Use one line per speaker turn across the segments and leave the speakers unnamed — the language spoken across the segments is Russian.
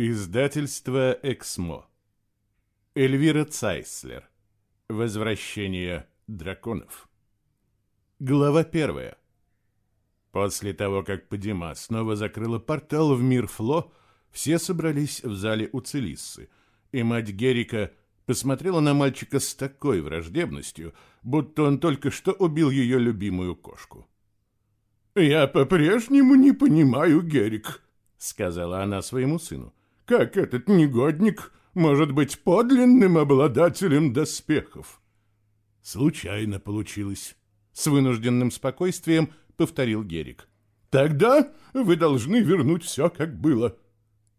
Издательство «Эксмо». Эльвира Цайслер. Возвращение драконов. Глава первая. После того, как Падима снова закрыла портал в мир Фло, все собрались в зале у Целиссы, и мать Герика посмотрела на мальчика с такой враждебностью, будто он только что убил ее любимую кошку.
«Я по-прежнему не понимаю, Герик», — сказала она своему сыну как этот негодник может быть подлинным обладателем доспехов?
Случайно получилось. С вынужденным спокойствием повторил Герик.
Тогда вы должны вернуть все, как было.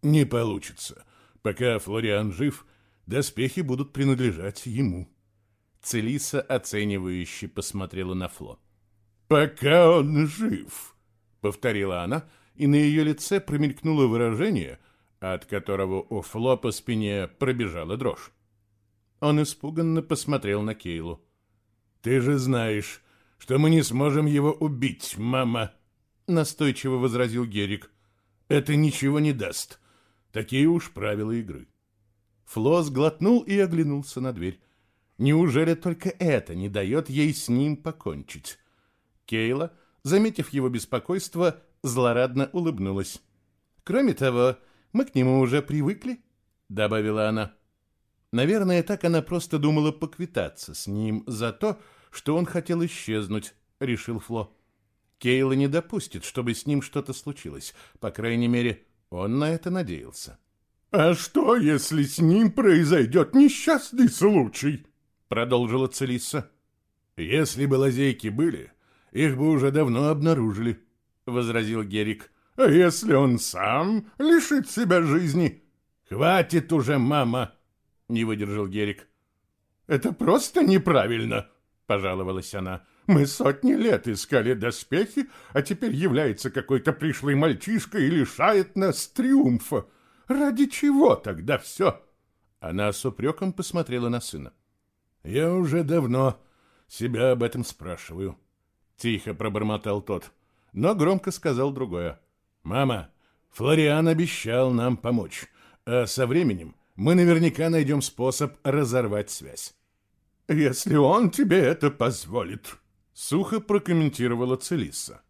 Не получится. Пока Флориан жив, доспехи будут принадлежать ему. Целиса оценивающе посмотрела на Фло.
«Пока он жив», —
повторила она, и на ее лице промелькнуло выражение — от которого у Фло по спине пробежала дрожь. Он испуганно посмотрел на Кейлу.
«Ты же знаешь, что мы не сможем его убить, мама!»
Настойчиво возразил Герик. «Это ничего не даст. Такие уж правила игры». Фло сглотнул и оглянулся на дверь. Неужели только это не дает ей с ним покончить? Кейла, заметив его беспокойство, злорадно улыбнулась. Кроме того, мы к нему уже привыкли», — добавила она. Наверное, так она просто думала поквитаться с ним за то, что он хотел исчезнуть, решил Фло. Кейла не допустит, чтобы с ним что-то случилось. По крайней мере, он на это надеялся.
«А что, если с ним произойдет несчастный случай?» — продолжила Целисса.
«Если бы лазейки были, их бы уже давно обнаружили», — возразил Герик.
А если он сам лишит себя жизни?
Хватит уже, мама, не выдержал Герик.
Это просто неправильно, пожаловалась она. Мы сотни лет искали доспехи, а теперь является какой-то пришлый мальчишка и лишает нас триумфа. Ради чего тогда все?
Она с упреком посмотрела на сына. Я уже давно себя об этом спрашиваю. Тихо пробормотал тот, но громко сказал другое. «Мама, Флориан обещал нам помочь, а со временем мы наверняка найдем способ разорвать связь».
«Если он тебе это позволит», — сухо прокомментировала Целисса.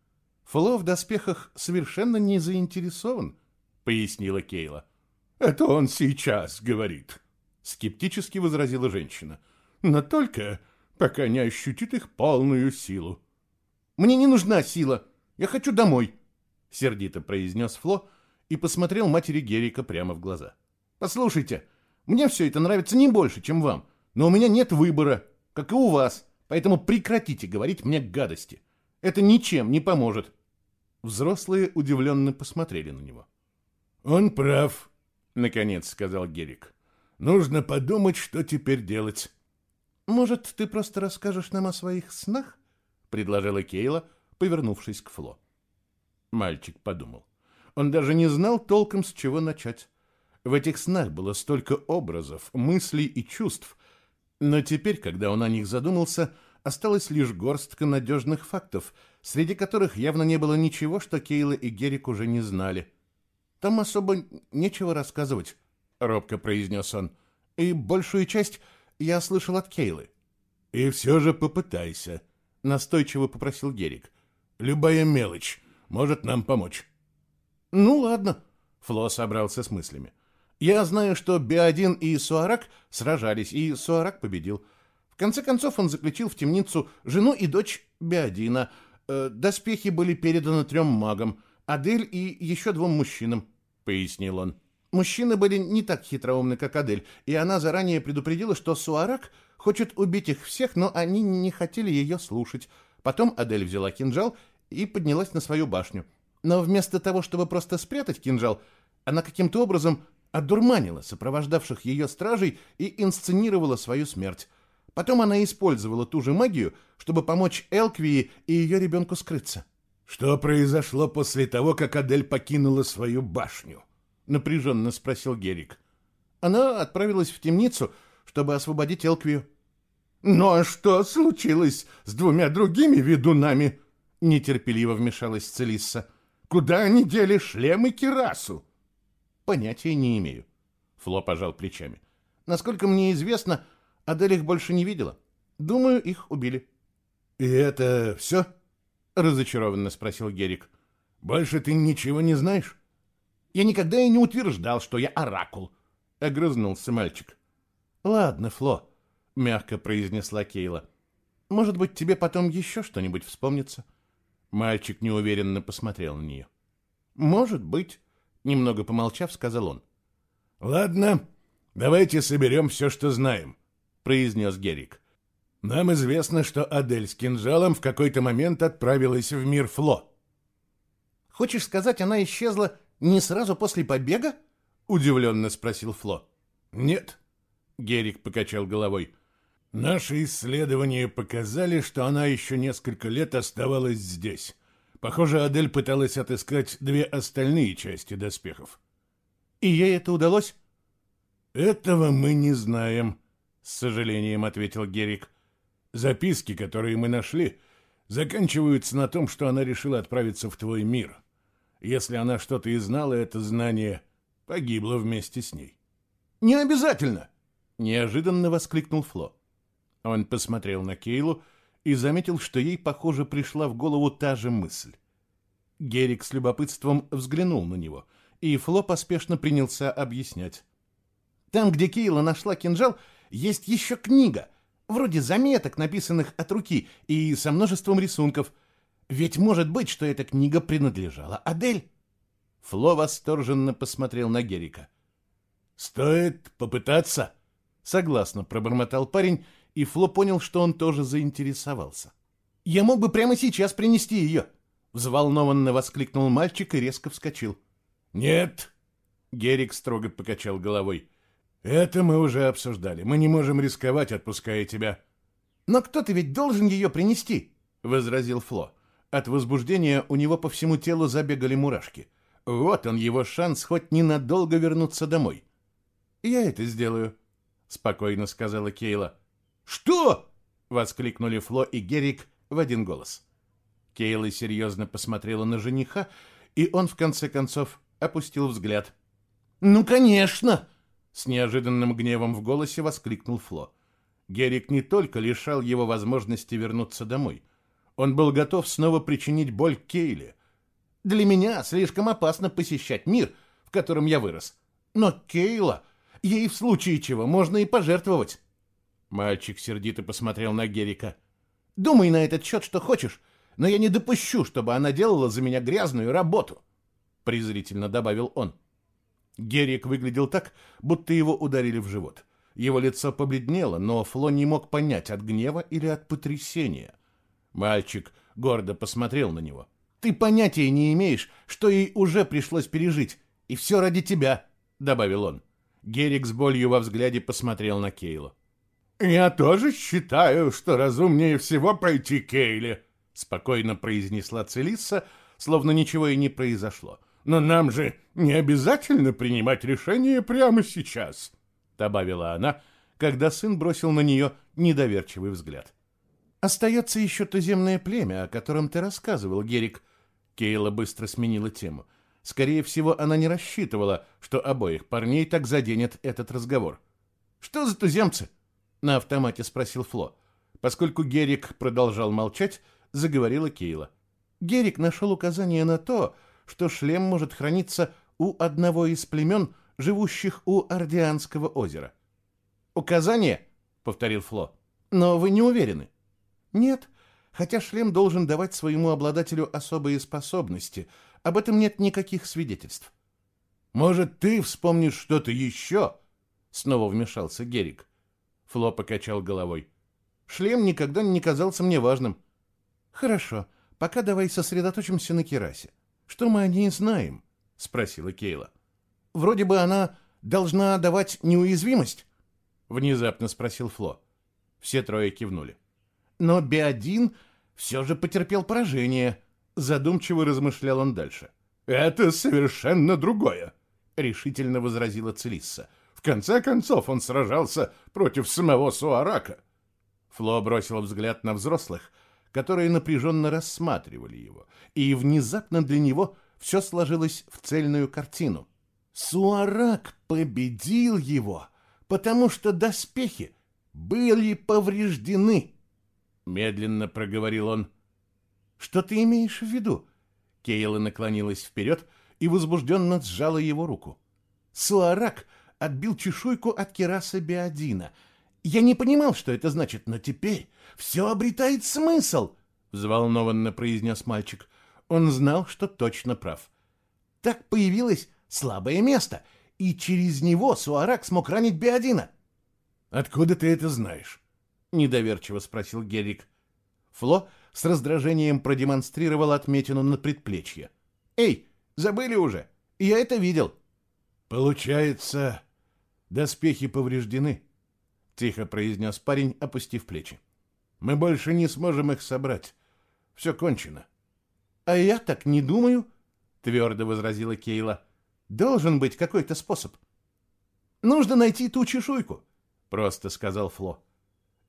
«Фло в доспехах совершенно не заинтересован», — пояснила Кейла.
«Это он сейчас говорит», — скептически возразила женщина. «Но только пока не ощутит их полную силу».
«Мне не нужна сила. Я хочу домой», — сердито произнес Фло и посмотрел матери Герика прямо в глаза. «Послушайте, мне все это нравится не больше, чем вам, но у меня нет выбора, как и у вас, поэтому прекратите говорить мне гадости. Это ничем не поможет». Взрослые удивленно посмотрели на него.
«Он прав», — наконец сказал Герик. «Нужно подумать, что теперь делать».
«Может, ты просто расскажешь нам о своих снах?» — предложила Кейла, повернувшись к Фло. Мальчик подумал. Он даже не знал толком, с чего начать. В этих снах было столько образов, мыслей и чувств. Но теперь, когда он о них задумался, осталась лишь горстка надежных фактов, среди которых явно не было ничего, что Кейла и Герик уже не знали. «Там особо нечего рассказывать», — робко произнес он. «И большую часть я слышал от Кейлы».
«И все же попытайся», — настойчиво попросил Герик. «Любая мелочь» может нам помочь.
Ну ладно, Фло собрался с мыслями. Я знаю, что Биодин и Суарак сражались, и Суарак победил. В конце концов он заключил в темницу жену и дочь Биодина. Э, доспехи были переданы трем магам, Адель и еще двум мужчинам, пояснил он. Мужчины были не так хитроумны, как Адель, и она заранее предупредила, что Суарак хочет убить их всех, но они не хотели ее слушать. Потом Адель взяла кинжал и поднялась на свою башню. Но вместо того, чтобы просто спрятать кинжал, она каким-то образом одурманила сопровождавших ее стражей и инсценировала свою смерть. Потом она использовала ту же магию, чтобы помочь Элквии и ее ребенку скрыться.
«Что произошло после того, как Адель покинула свою башню?»
— напряженно спросил Герик. Она отправилась в темницу, чтобы освободить Элквию.
«Ну а что случилось с двумя другими ведунами?»
Нетерпеливо вмешалась Целисса.
Куда они дели шлем и кирасу?
понятия не имею. Фло пожал плечами. Насколько мне известно, Адель их больше не видела. Думаю, их убили.
И это все? Разочарованно спросил Герик. Больше ты ничего не знаешь?
Я никогда и не утверждал, что я оракул, огрызнулся мальчик. Ладно, Фло, мягко произнесла Кейла. Может быть, тебе потом еще что-нибудь вспомнится? Мальчик неуверенно посмотрел на нее. Может быть, немного помолчав, сказал он.
Ладно, давайте соберем все, что знаем, произнес Герик. Нам известно, что Адель с кинжалом в какой-то момент отправилась в мир Фло.
Хочешь сказать, она исчезла не сразу после побега? Удивленно спросил Фло.
Нет, Герик покачал головой. Наши исследования показали, что она еще несколько лет оставалась здесь. Похоже, Адель пыталась отыскать две остальные части доспехов.
И ей это удалось?
Этого мы не знаем, с сожалением ответил Герик. Записки, которые мы нашли, заканчиваются на том, что она решила отправиться в твой мир. Если она что-то и знала, это знание погибло вместе с ней.
Не обязательно, неожиданно воскликнул Фло. Он посмотрел на Кейлу и заметил, что ей, похоже, пришла в голову та же мысль. Герик с любопытством взглянул на него, и Фло поспешно принялся объяснять. «Там, где Кейла нашла кинжал, есть еще книга, вроде заметок, написанных от руки, и со множеством рисунков. Ведь может быть, что эта книга принадлежала Адель?» Фло восторженно посмотрел на Герика.
«Стоит попытаться», — согласно пробормотал парень и Фло понял, что он тоже заинтересовался.
«Я мог бы прямо сейчас принести ее!» Взволнованно воскликнул мальчик и резко вскочил.
«Нет!» Герик строго покачал головой. «Это мы уже обсуждали. Мы не можем рисковать, отпуская тебя».
«Но кто-то ведь должен ее принести!» — возразил Фло. От возбуждения у него по всему телу забегали мурашки. Вот он, его шанс хоть ненадолго вернуться домой. «Я это сделаю», — спокойно сказала Кейла.
«Что?»
— воскликнули Фло и Герик в один голос. Кейла серьезно посмотрела на жениха, и он, в конце концов, опустил взгляд. «Ну, конечно!» — с неожиданным гневом в голосе воскликнул Фло. Герик не только лишал его возможности вернуться домой. Он был готов снова причинить боль Кейле. «Для меня слишком опасно посещать мир, в котором я вырос. Но Кейла, ей в случае чего можно и пожертвовать». Мальчик сердито посмотрел на Герика. «Думай на этот счет, что хочешь, но я не допущу, чтобы она делала за меня грязную работу», — презрительно добавил он. Герик выглядел так, будто его ударили в живот. Его лицо побледнело, но Фло не мог понять, от гнева или от потрясения. Мальчик гордо посмотрел на него. «Ты понятия не имеешь, что ей уже пришлось пережить, и все ради тебя», — добавил он. Герик с болью во взгляде посмотрел на Кейлу.
«Я тоже считаю, что разумнее всего пойти к Кейле», — спокойно произнесла Целисса, словно ничего и не произошло. «Но нам же не обязательно принимать решение прямо сейчас», — добавила она, когда сын бросил на нее недоверчивый взгляд.
«Остается еще туземное племя, о котором ты рассказывал, Герик». Кейла быстро сменила тему. Скорее всего, она не рассчитывала, что обоих парней так заденет этот разговор. «Что за туземцы?» На автомате спросил Фло. Поскольку Герик продолжал молчать, заговорила Кейла. Герик нашел указание на то, что шлем может храниться у одного из племен, живущих у Ордианского озера. «Указание?» — повторил Фло. «Но вы не уверены?» «Нет, хотя шлем должен давать своему обладателю особые способности. Об этом нет никаких свидетельств».
«Может, ты вспомнишь что-то еще?» — снова вмешался Герик.
Фло покачал головой. Шлем никогда не казался мне важным. Хорошо, пока давай сосредоточимся на Керасе. Что мы о ней знаем? Спросила Кейла. Вроде бы она должна давать неуязвимость. Внезапно спросил Фло. Все трое кивнули. Но Биодин все же потерпел поражение. Задумчиво размышлял он дальше.
«Это совершенно другое», — решительно возразила Целисса. В конце концов, он сражался против самого Суарака.
Фло бросил взгляд на взрослых, которые напряженно рассматривали его, и внезапно для него все сложилось в цельную картину. Суарак победил его, потому что доспехи были повреждены. Медленно проговорил он. Что ты имеешь в виду? Кейла наклонилась вперед и возбужденно сжала его руку. Суарак отбил чешуйку от кераса Биодина. Я не понимал, что это значит, но теперь все обретает смысл, взволнованно произнес мальчик. Он знал, что точно прав. Так появилось слабое место, и через него Суарак смог ранить Биодина.
«Откуда ты это знаешь?» — недоверчиво спросил Герик.
Фло с раздражением продемонстрировал отметину на предплечье. «Эй, забыли уже? Я это видел».
«Получается, доспехи повреждены», — тихо произнес парень, опустив плечи. «Мы больше не сможем их собрать. Все кончено».
«А я так не думаю», — твердо возразила Кейла. «Должен быть какой-то способ». «Нужно найти ту чешуйку», — просто сказал Фло.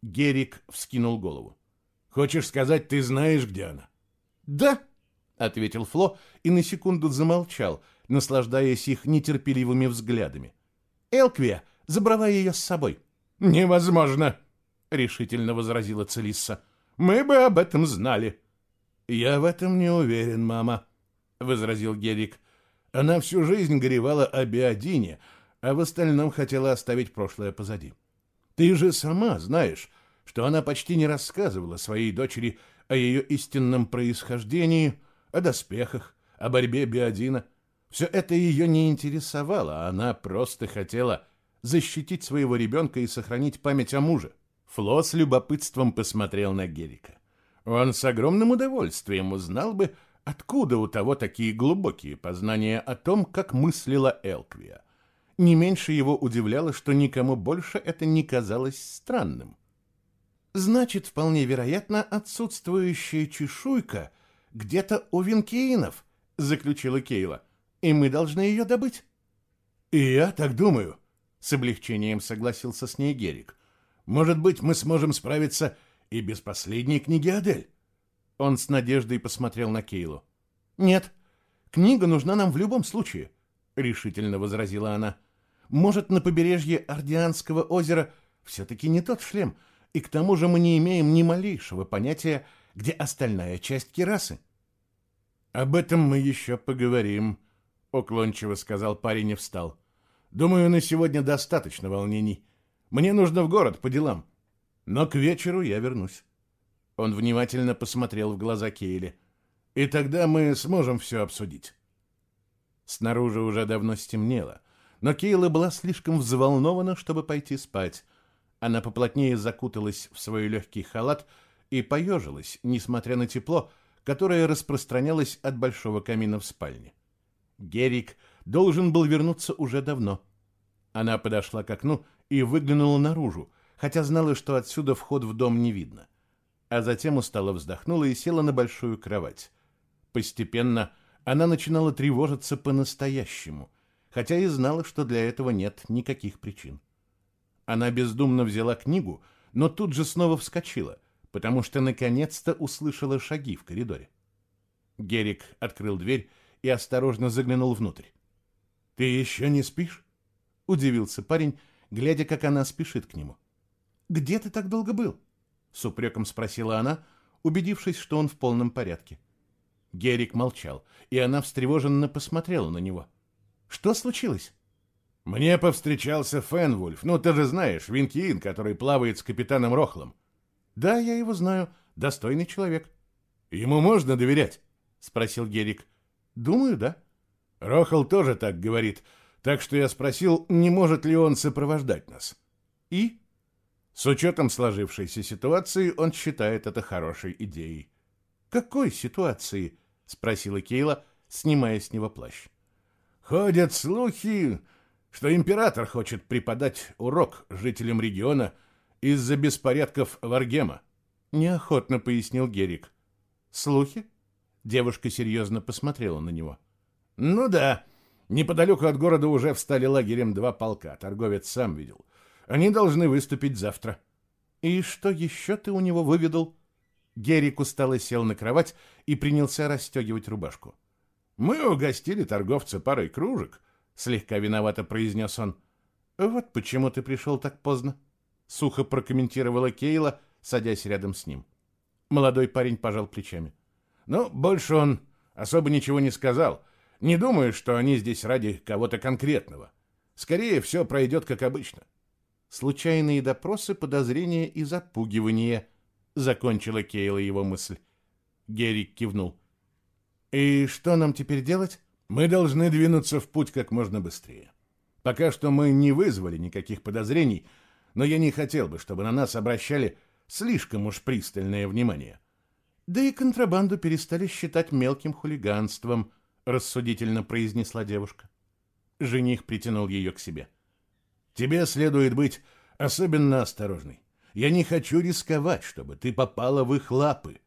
Герик вскинул голову.
«Хочешь сказать, ты знаешь, где она?»
«Да», — ответил Фло и на секунду замолчал, наслаждаясь их нетерпеливыми взглядами. «Элквия забрала ее с собой».
«Невозможно», — решительно возразила Целисса. «Мы бы об этом знали».
«Я в этом не уверен, мама», — возразил Герик. «Она всю жизнь горевала о Биодине, а в остальном хотела оставить прошлое позади. Ты же сама знаешь, что она почти не рассказывала своей дочери о ее истинном происхождении, о доспехах, о борьбе Биодина. Все это ее не интересовало, она просто хотела защитить своего ребенка и сохранить память о муже. Фло с любопытством посмотрел на Герика. Он с огромным удовольствием узнал бы, откуда у того такие глубокие познания о том, как мыслила Элквия. Не меньше его удивляло, что никому больше это не казалось странным. Значит, вполне вероятно, отсутствующая чешуйка где-то у Винкеинов, заключила Кейла, и мы должны ее добыть.
И я так думаю, с облегчением согласился с ней Герик. Может быть, мы сможем справиться и без последней книги Адель.
Он с надеждой посмотрел на Кейлу. Нет, книга нужна нам в любом случае, решительно возразила она. Может, на побережье Ордианского озера все-таки не тот шлем, и к тому же мы не имеем ни малейшего понятия, где остальная часть керасы.
«Об этом мы еще поговорим», — уклончиво сказал парень и встал. «Думаю, на сегодня достаточно волнений. Мне нужно в город по делам. Но к вечеру я вернусь».
Он внимательно посмотрел в глаза Кейли.
«И тогда мы сможем все обсудить».
Снаружи уже давно стемнело — но Кейла была слишком взволнована, чтобы пойти спать. Она поплотнее закуталась в свой легкий халат и поежилась, несмотря на тепло, которое распространялось от большого камина в спальне. Герик должен был вернуться уже давно. Она подошла к окну и выглянула наружу, хотя знала, что отсюда вход в дом не видно. А затем устало вздохнула и села на большую кровать. Постепенно она начинала тревожиться по-настоящему — хотя и знала, что для этого нет никаких причин. Она бездумно взяла книгу, но тут же снова вскочила, потому что наконец-то услышала шаги в коридоре. Герик открыл дверь и осторожно заглянул внутрь.
«Ты еще не спишь?»
— удивился парень, глядя, как она спешит к нему. «Где ты так долго был?» — с упреком спросила она, убедившись, что он в полном порядке. Герик молчал, и она встревоженно посмотрела на него — что случилось?
Мне повстречался Фенвульф. Ну, ты же знаешь, Винкиин, который плавает с капитаном Рохлом.
Да, я его знаю. Достойный человек.
Ему можно доверять?
Спросил Герик. Думаю, да.
Рохл тоже так говорит. Так что я спросил, не может ли он сопровождать нас.
И?
С учетом сложившейся ситуации, он считает это хорошей идеей.
«Какой ситуации?» — спросила Кейла, снимая с него плащ.
Ходят слухи, что император хочет преподать урок жителям региона из-за беспорядков Варгема.
Неохотно пояснил Герик. Слухи? Девушка серьезно посмотрела на него.
Ну да, неподалеку от города уже встали лагерем два полка, торговец сам видел. Они должны выступить завтра.
И что еще ты у него выведал? Герик устало сел на кровать и принялся расстегивать рубашку.
Мы угостили торговца парой кружек,
слегка виновато произнес он. Вот почему ты пришел так поздно, сухо прокомментировала Кейла, садясь рядом с ним. Молодой парень пожал плечами.
Ну, больше он особо ничего не сказал. Не думаю, что они здесь ради кого-то конкретного. Скорее, все пройдет как обычно.
Случайные допросы, подозрения и запугивания, закончила Кейла его мысль. Герик кивнул. И что нам теперь делать?
Мы должны двинуться в путь как можно быстрее. Пока что мы не вызвали никаких подозрений, но я не хотел бы, чтобы на нас обращали слишком уж пристальное внимание.
Да и контрабанду перестали считать мелким хулиганством, рассудительно произнесла девушка. Жених притянул ее к себе.
Тебе следует быть особенно осторожной. Я не хочу рисковать, чтобы ты попала в их лапы.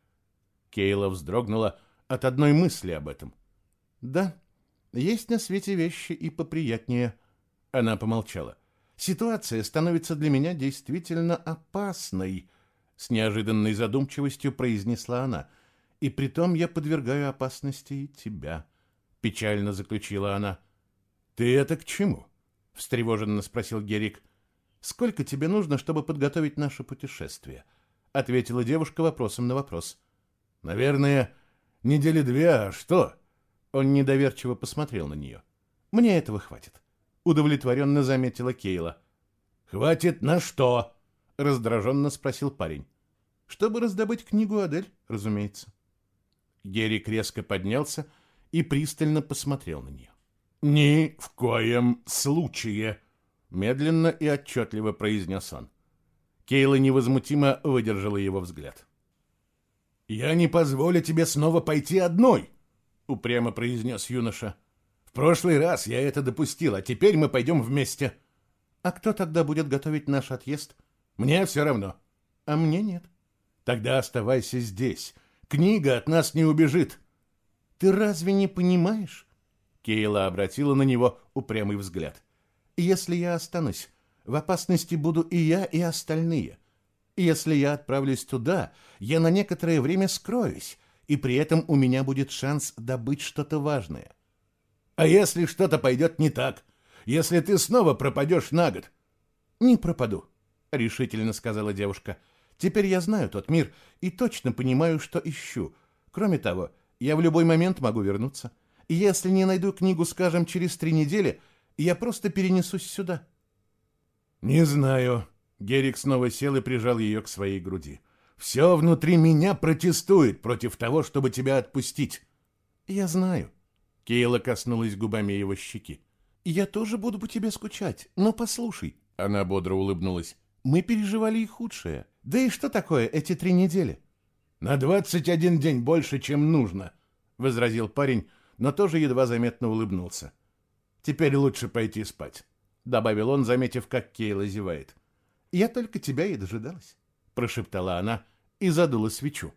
Кейла вздрогнула от одной мысли об этом. Да, есть на свете вещи и поприятнее. Она помолчала. Ситуация становится для меня действительно опасной с неожиданной задумчивостью произнесла она. И притом я подвергаю опасности и тебя, печально заключила она.
Ты это к чему?
встревоженно спросил Герик. Сколько тебе нужно, чтобы подготовить наше путешествие? ответила девушка вопросом на вопрос.
Наверное, недели две, а что?
Он недоверчиво посмотрел на нее. Мне этого хватит, удовлетворенно заметила Кейла.
Хватит на что?
раздраженно спросил парень чтобы раздобыть книгу Адель, разумеется. Герик резко поднялся и пристально посмотрел на нее.
«Ни в коем случае!»
— медленно и отчетливо произнес он. Кейла невозмутимо выдержала его взгляд.
«Я не позволю тебе снова пойти одной!» — упрямо произнес юноша. «В прошлый раз я это допустил, а теперь мы пойдем вместе».
«А кто тогда будет готовить наш отъезд?»
«Мне все равно».
«А мне нет».
Тогда оставайся здесь. Книга от нас не убежит.
Ты разве не понимаешь? Кейла обратила на него упрямый взгляд. Если я останусь, в опасности буду и я, и остальные. Если я отправлюсь туда, я на некоторое время скроюсь, и при этом у меня будет шанс добыть что-то важное.
А если что-то пойдет не так? Если ты снова пропадешь на год?
Не пропаду, решительно сказала девушка. — Теперь я знаю тот мир и точно понимаю, что ищу. Кроме того, я в любой момент могу вернуться. И если не найду книгу, скажем, через три недели, я просто перенесусь сюда.
Не знаю. Герик снова сел и прижал ее к своей груди. Все внутри меня протестует против того, чтобы тебя отпустить.
Я знаю. Кейла коснулась губами его щеки. Я тоже буду по тебе скучать, но послушай. Она бодро улыбнулась. Мы переживали и худшее. Да и что такое эти три недели?
На двадцать один день больше, чем нужно, возразил парень, но тоже едва заметно улыбнулся. Теперь лучше пойти спать, добавил он, заметив, как Кейла зевает.
Я только тебя и дожидалась, прошептала она и задула свечу.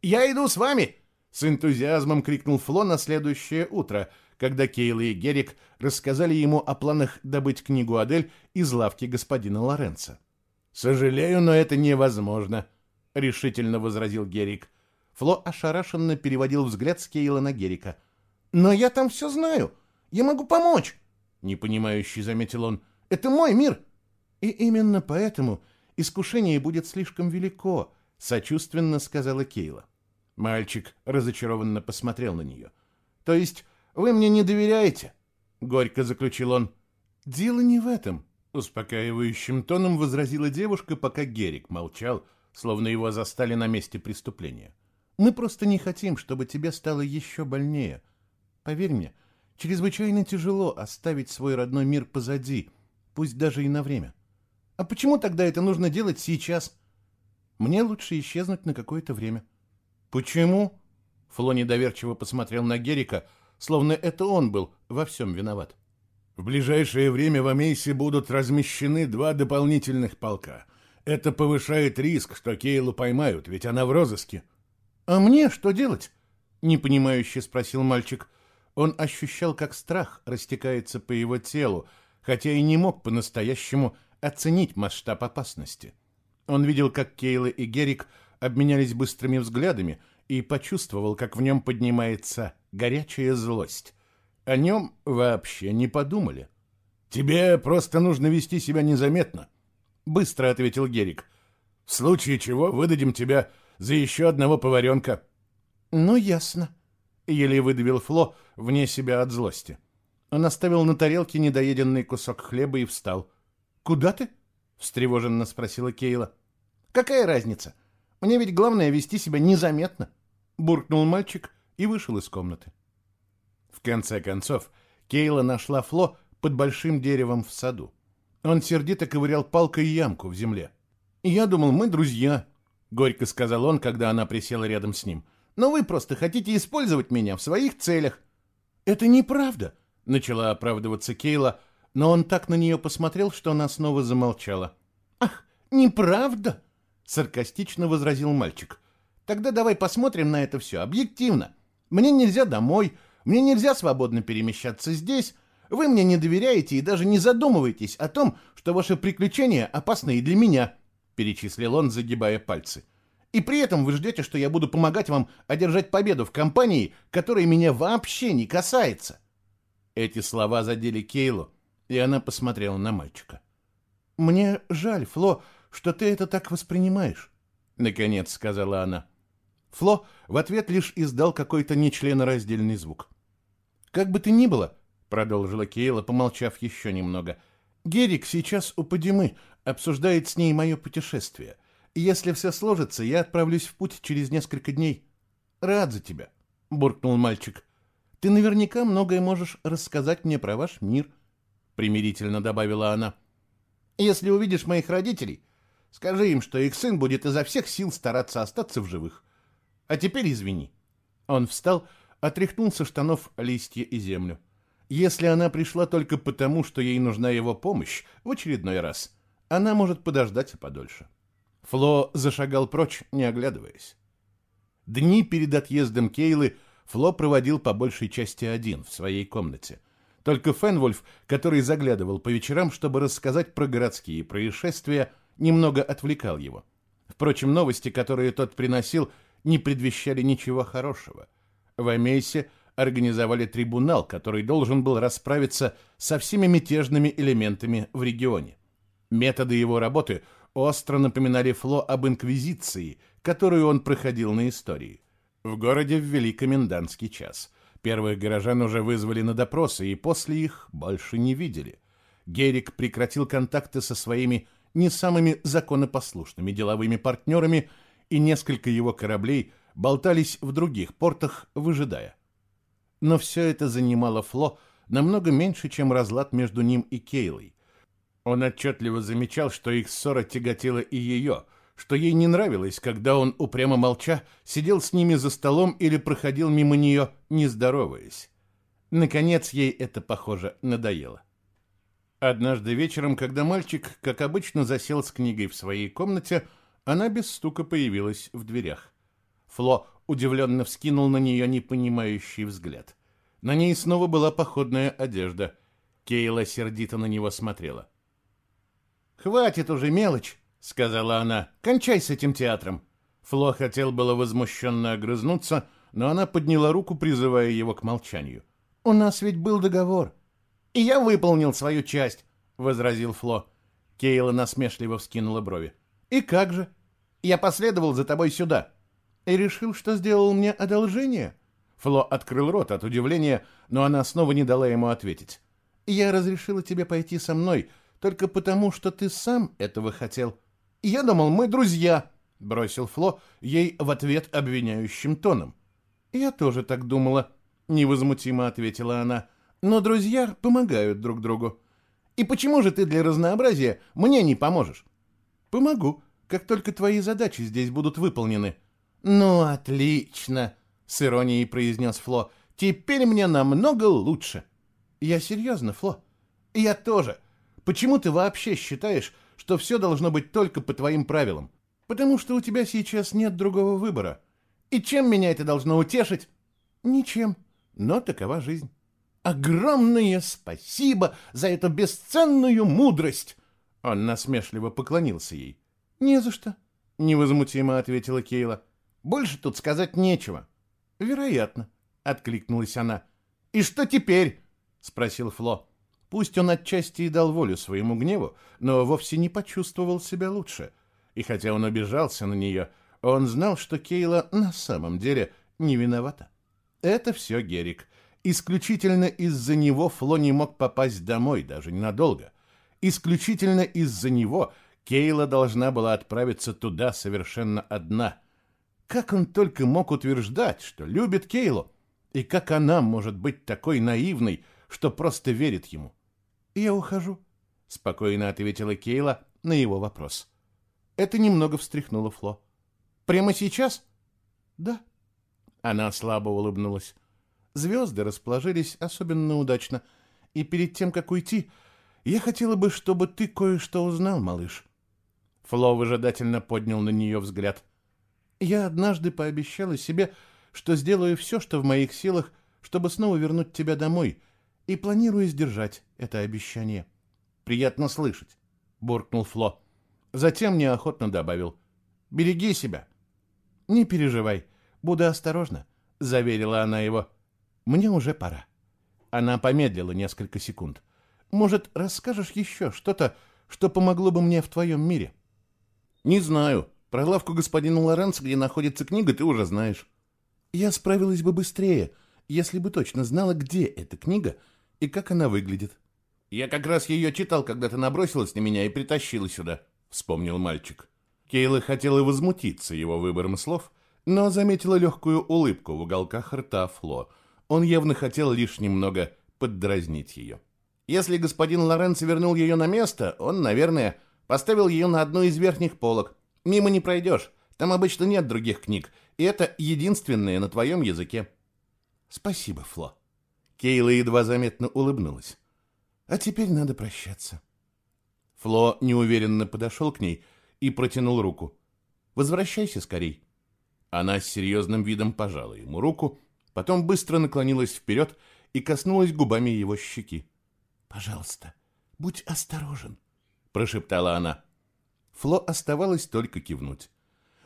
Я иду с вами, с энтузиазмом крикнул Фло на следующее утро, когда Кейла и Герик рассказали ему о планах добыть книгу Адель из лавки господина Лоренца.
«Сожалею, но это невозможно», — решительно возразил Герик. Фло ошарашенно переводил взгляд с Кейла на Герика. «Но я там все знаю. Я могу помочь», — непонимающий заметил он. «Это мой мир». «И именно поэтому искушение будет слишком велико», — сочувственно сказала Кейла. Мальчик разочарованно посмотрел на нее. «То есть вы мне не доверяете?» — горько заключил он. «Дело не в этом», Успокаивающим тоном возразила девушка, пока Герик молчал, словно его застали на месте преступления. «Мы просто не хотим, чтобы тебе стало еще больнее. Поверь мне, чрезвычайно тяжело оставить свой родной мир позади, пусть даже и на время. А почему тогда это нужно делать сейчас? Мне лучше исчезнуть на какое-то время». «Почему?» Фло недоверчиво посмотрел на Герика, словно это он был во всем виноват.
В ближайшее время в Амейсе будут размещены два дополнительных полка. Это повышает риск, что Кейлу поймают, ведь она в розыске.
А мне что делать? непонимающе спросил мальчик. Он ощущал, как страх растекается по его телу, хотя и не мог по-настоящему оценить масштаб опасности. Он видел, как Кейла и Герик обменялись быстрыми взглядами и почувствовал, как в нем поднимается горячая злость. О нем вообще не подумали. Тебе просто нужно вести себя незаметно, быстро ответил Герик. В случае чего выдадим тебя за еще одного поваренка. Ну, ясно, еле выдавил Фло вне себя от злости. Он оставил на тарелке недоеденный кусок хлеба и встал. «Куда ты?» — встревоженно спросила Кейла. «Какая разница? Мне ведь главное вести себя незаметно», — буркнул мальчик и вышел из комнаты. В конце концов, Кейла нашла Фло под большим деревом в саду. Он сердито ковырял палкой ямку в земле. «Я думал, мы друзья», — горько сказал он, когда она присела рядом с ним. «Но вы просто хотите использовать меня в своих целях». «Это неправда», — начала оправдываться Кейла, но он так на нее посмотрел, что она снова замолчала. «Ах, неправда?» — саркастично возразил мальчик. «Тогда давай посмотрим на это все объективно. Мне нельзя домой, мне нельзя свободно перемещаться здесь. Вы мне не доверяете и даже не задумываетесь о том, что ваши приключения опасны и для меня», — перечислил он, загибая пальцы. «И при этом вы ждете, что я буду помогать вам одержать победу в компании, которая меня вообще не касается». Эти слова задели Кейлу, и она посмотрела на мальчика. «Мне жаль, Фло, что ты это так воспринимаешь», — наконец сказала она. Фло в ответ лишь издал какой-то нечленораздельный звук. «Как бы ты ни было», — продолжила Кейла, помолчав еще немного, — «Герик сейчас у Падимы, обсуждает с ней мое путешествие. И если все сложится, я отправлюсь в путь через несколько дней. Рад за тебя», — буркнул мальчик. «Ты наверняка многое можешь рассказать мне про ваш мир», — примирительно добавила она. «Если увидишь моих родителей, скажи им, что их сын будет изо всех сил стараться остаться в живых. А теперь извини». Он встал отряхнул со штанов листья и землю. Если она пришла только потому, что ей нужна его помощь в очередной раз, она может подождать подольше. Фло зашагал прочь, не оглядываясь. Дни перед отъездом Кейлы Фло проводил по большей части один в своей комнате. Только Фенвольф, который заглядывал по вечерам, чтобы рассказать про городские происшествия, немного отвлекал его. Впрочем, новости, которые тот приносил, не предвещали ничего хорошего. В Эмейсе организовали трибунал, который должен был расправиться со всеми мятежными элементами в регионе. Методы его работы остро напоминали Фло об инквизиции, которую он проходил на истории. В городе ввели комендантский час. Первых горожан уже вызвали на допросы, и после их больше не видели. Герик прекратил контакты со своими не самыми законопослушными деловыми партнерами, и несколько его кораблей – болтались в других портах, выжидая. Но все это занимало Фло намного меньше, чем разлад между ним и Кейлой. Он отчетливо замечал, что их ссора тяготила и ее, что ей не нравилось, когда он, упрямо молча, сидел с ними за столом или проходил мимо нее, не здороваясь. Наконец ей это, похоже, надоело. Однажды вечером, когда мальчик, как обычно, засел с книгой в своей комнате, она без стука появилась в дверях. Фло удивленно вскинул на нее непонимающий взгляд. На ней снова была походная одежда. Кейла сердито на него смотрела. «Хватит уже мелочь», — сказала она. «Кончай с этим театром». Фло хотел было возмущенно огрызнуться, но она подняла руку, призывая его к молчанию. «У нас ведь был договор». «И я выполнил свою часть», — возразил Фло. Кейла насмешливо вскинула брови. «И как же? Я последовал за тобой сюда и решил, что сделал мне одолжение?» Фло открыл рот от удивления, но она снова не дала ему ответить. «Я разрешила тебе пойти со мной только потому, что ты сам этого хотел. Я думал, мы друзья», — бросил Фло ей в ответ обвиняющим тоном. «Я тоже так думала», — невозмутимо ответила она. «Но друзья помогают друг другу. И почему же ты для разнообразия мне не поможешь?» «Помогу, как только твои задачи здесь будут выполнены», «Ну, отлично!» — с иронией произнес Фло. «Теперь мне намного лучше». «Я серьезно, Фло. Я тоже. Почему ты вообще считаешь, что все должно быть только по твоим правилам? Потому что у тебя сейчас нет другого выбора. И чем меня это должно утешить?» «Ничем. Но такова жизнь». «Огромное спасибо за эту бесценную мудрость!» Он насмешливо поклонился ей. «Не за что», — невозмутимо ответила Кейла. Больше тут сказать нечего. Вероятно, откликнулась она. «И что теперь?» — спросил Фло. Пусть он отчасти и дал волю своему гневу, но вовсе не почувствовал себя лучше. И хотя он обижался на нее, он знал, что Кейла на самом деле не виновата. Это все Герик. Исключительно из-за него Фло не мог попасть домой, даже ненадолго. Исключительно из-за него Кейла должна была отправиться туда совершенно одна. Как он только мог утверждать, что любит Кейлу, и как она может быть такой наивной, что просто верит ему. «Я ухожу», — спокойно ответила Кейла на его вопрос. Это немного встряхнуло Фло. «Прямо сейчас?» «Да». Она слабо улыбнулась. Звезды расположились особенно удачно, и перед тем, как уйти, я хотела бы, чтобы ты кое-что узнал, малыш. Фло выжидательно поднял на нее взгляд. Я однажды пообещала себе, что сделаю все, что в моих силах, чтобы снова вернуть тебя домой, и планирую сдержать это обещание. Приятно слышать, буркнул Фло. Затем неохотно добавил: Береги себя. Не переживай, буду осторожна, заверила она его. Мне уже пора. Она помедлила несколько секунд. Может, расскажешь еще что-то, что помогло бы мне в твоем мире? Не знаю. Про лавку господина Лоренца, где находится книга, ты уже знаешь. Я справилась бы быстрее, если бы точно знала, где эта книга и как она выглядит. Я как раз ее читал, когда ты набросилась на меня и притащила сюда, вспомнил мальчик. Кейла хотела возмутиться его выбором слов, но заметила легкую улыбку в уголках рта Фло. Он явно хотел лишь немного поддразнить ее. Если господин Лоренц вернул ее на место, он, наверное, поставил ее на одну из верхних полок. Мимо не пройдешь. Там обычно нет других книг, и это единственное на твоем языке. Спасибо, Фло. Кейла едва заметно улыбнулась. А теперь надо прощаться. Фло неуверенно подошел к ней и протянул руку. Возвращайся скорей. Она с серьезным видом пожала ему руку, потом быстро наклонилась вперед и коснулась губами его щеки. «Пожалуйста, будь осторожен», — прошептала она. Фло оставалось только кивнуть.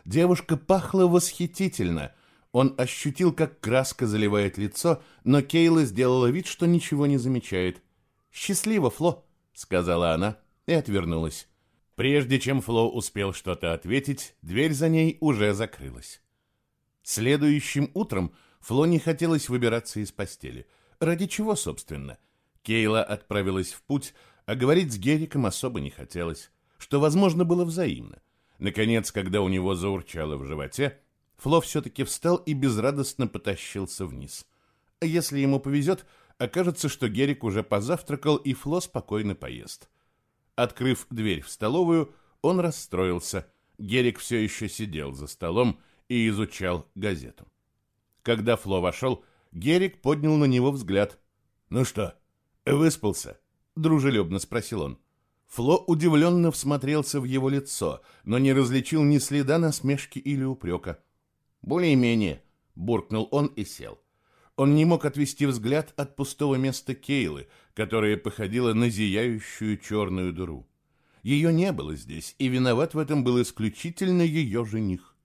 Девушка пахла восхитительно. Он ощутил, как краска заливает лицо, но Кейла сделала вид, что ничего не замечает. «Счастливо, Фло», — сказала она и отвернулась. Прежде чем Фло успел что-то ответить, дверь за ней уже закрылась. Следующим утром Фло не хотелось выбираться из постели. Ради чего, собственно? Кейла отправилась в путь, а говорить с Гериком особо не хотелось, что, возможно, было взаимно. Наконец, когда у него заурчало в животе, Фло все-таки встал и безрадостно потащился вниз. Если ему повезет, окажется, что Герик уже позавтракал, и Фло спокойно поест. Открыв дверь в столовую, он расстроился. Герик все еще сидел за столом и изучал газету. Когда Фло вошел, Герик поднял на него взгляд. «Ну что, «Выспался?» — дружелюбно спросил он. Фло удивленно всмотрелся в его лицо, но не различил ни следа насмешки или упрека. «Более-менее», — буркнул он и сел. Он не мог отвести взгляд от пустого места Кейлы, которое походило на зияющую черную дыру. Ее не было здесь, и виноват в этом был исключительно ее жених.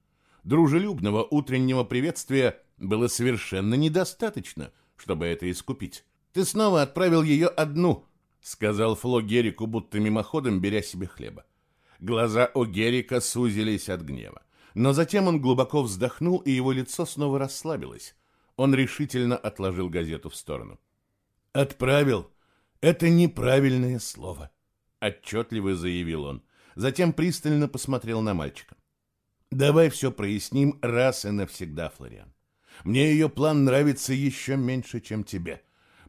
Дружелюбного утреннего приветствия было совершенно недостаточно, чтобы это искупить. Ты снова отправил ее одну, сказал Фло Герику, будто мимоходом беря себе хлеба. Глаза у Герика сузились от гнева. Но затем он глубоко вздохнул, и его лицо снова расслабилось. Он решительно отложил газету в сторону. «Отправил? Это неправильное слово», — отчетливо заявил он. Затем пристально посмотрел на мальчика. «Давай все проясним раз и навсегда, Флориан. Мне ее план нравится еще меньше, чем тебе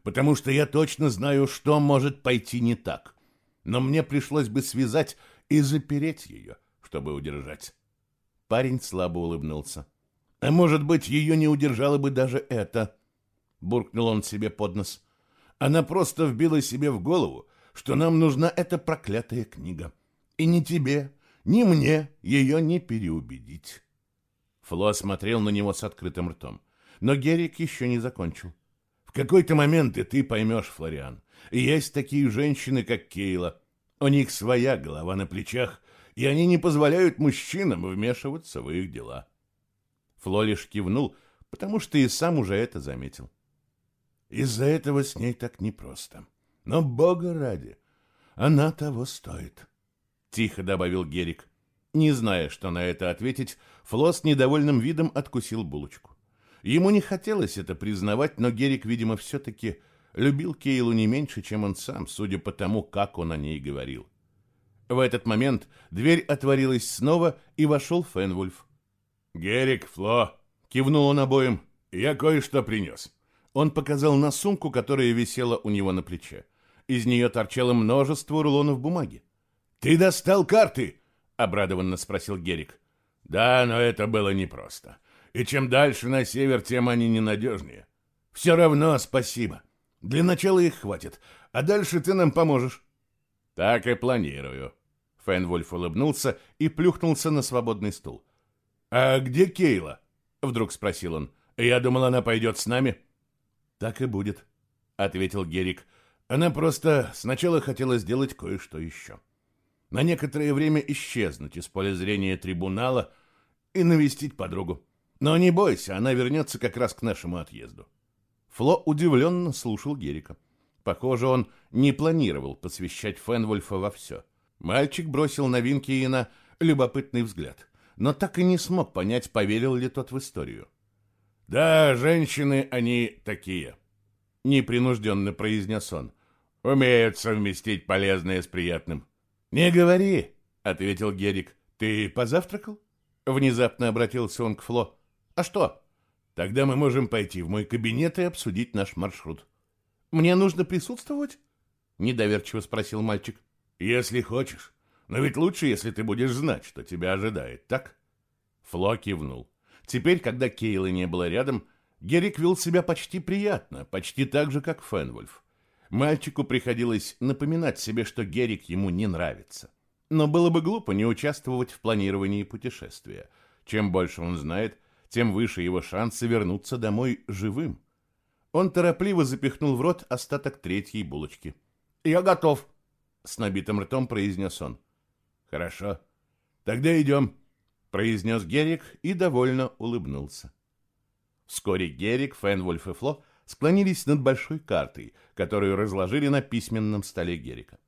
потому что я точно знаю, что может пойти не так. Но мне пришлось бы связать и запереть ее, чтобы удержать. Парень слабо улыбнулся. А может быть, ее не удержало бы даже это, буркнул он себе под нос. Она просто вбила себе в голову, что нам нужна эта проклятая книга. И ни тебе, ни мне ее не переубедить. Фло смотрел на него с открытым ртом, но Герик еще не закончил какой-то момент и ты поймешь, Флориан. Есть такие женщины, как Кейла. У них своя голова на плечах, и они не позволяют мужчинам вмешиваться в их дела. Фло лишь кивнул, потому что и сам уже это заметил. Из-за этого с ней так непросто. Но, бога ради, она того стоит. Тихо добавил Герик. Не зная, что на это ответить, Фло с недовольным видом откусил булочку. Ему не хотелось это признавать, но Герик, видимо, все-таки любил Кейлу не меньше, чем он сам, судя по тому, как он о ней говорил. В этот момент дверь отворилась снова, и вошел Фенвульф.
«Герик, Фло!» — кивнул он обоим. «Я кое-что принес».
Он показал на сумку, которая висела у него на плече. Из нее торчало множество рулонов бумаги.
«Ты достал карты?» — обрадованно спросил Герик. «Да, но это было непросто. И чем дальше на север, тем они ненадежнее. Все равно спасибо. Для начала их хватит, а дальше ты нам поможешь».
«Так и планирую». Фенвольф улыбнулся и плюхнулся на свободный стул.
«А где Кейла?» — вдруг спросил он. «Я думал, она пойдет с нами».
«Так и будет», — ответил Герик. «Она просто сначала хотела сделать кое-что еще. На некоторое время исчезнуть из поля зрения трибунала и навестить подругу. Но не бойся, она вернется как раз к нашему отъезду». Фло удивленно слушал Герика. Похоже, он не планировал посвящать Фенвольфа во все. Мальчик бросил на Винкиина любопытный взгляд, но так и не смог понять, поверил ли тот в историю.
«Да, женщины они такие», — непринужденно произнес он. «Умеют совместить полезное с приятным».
«Не говори», — ответил Герик. «Ты позавтракал?» Внезапно обратился он к Фло. «А что?» «Тогда мы можем пойти в мой кабинет и обсудить наш маршрут». «Мне нужно присутствовать?» — недоверчиво спросил мальчик.
«Если хочешь. Но ведь лучше, если ты будешь знать, что тебя ожидает, так?»
Фло кивнул. Теперь, когда Кейла не было рядом, Герик вел себя почти приятно, почти так же, как Фенвольф. Мальчику приходилось напоминать себе, что Герик ему не нравится. Но было бы глупо не участвовать в планировании путешествия. Чем больше он знает, тем выше его шансы вернуться домой живым. Он торопливо запихнул в рот остаток третьей булочки.
«Я готов», —
с набитым ртом произнес он.
«Хорошо. Тогда идем»,
произнес Герик и довольно улыбнулся. Вскоре Герик, Фенвольф и Фло склонились над большой картой, которую разложили на письменном столе Герика.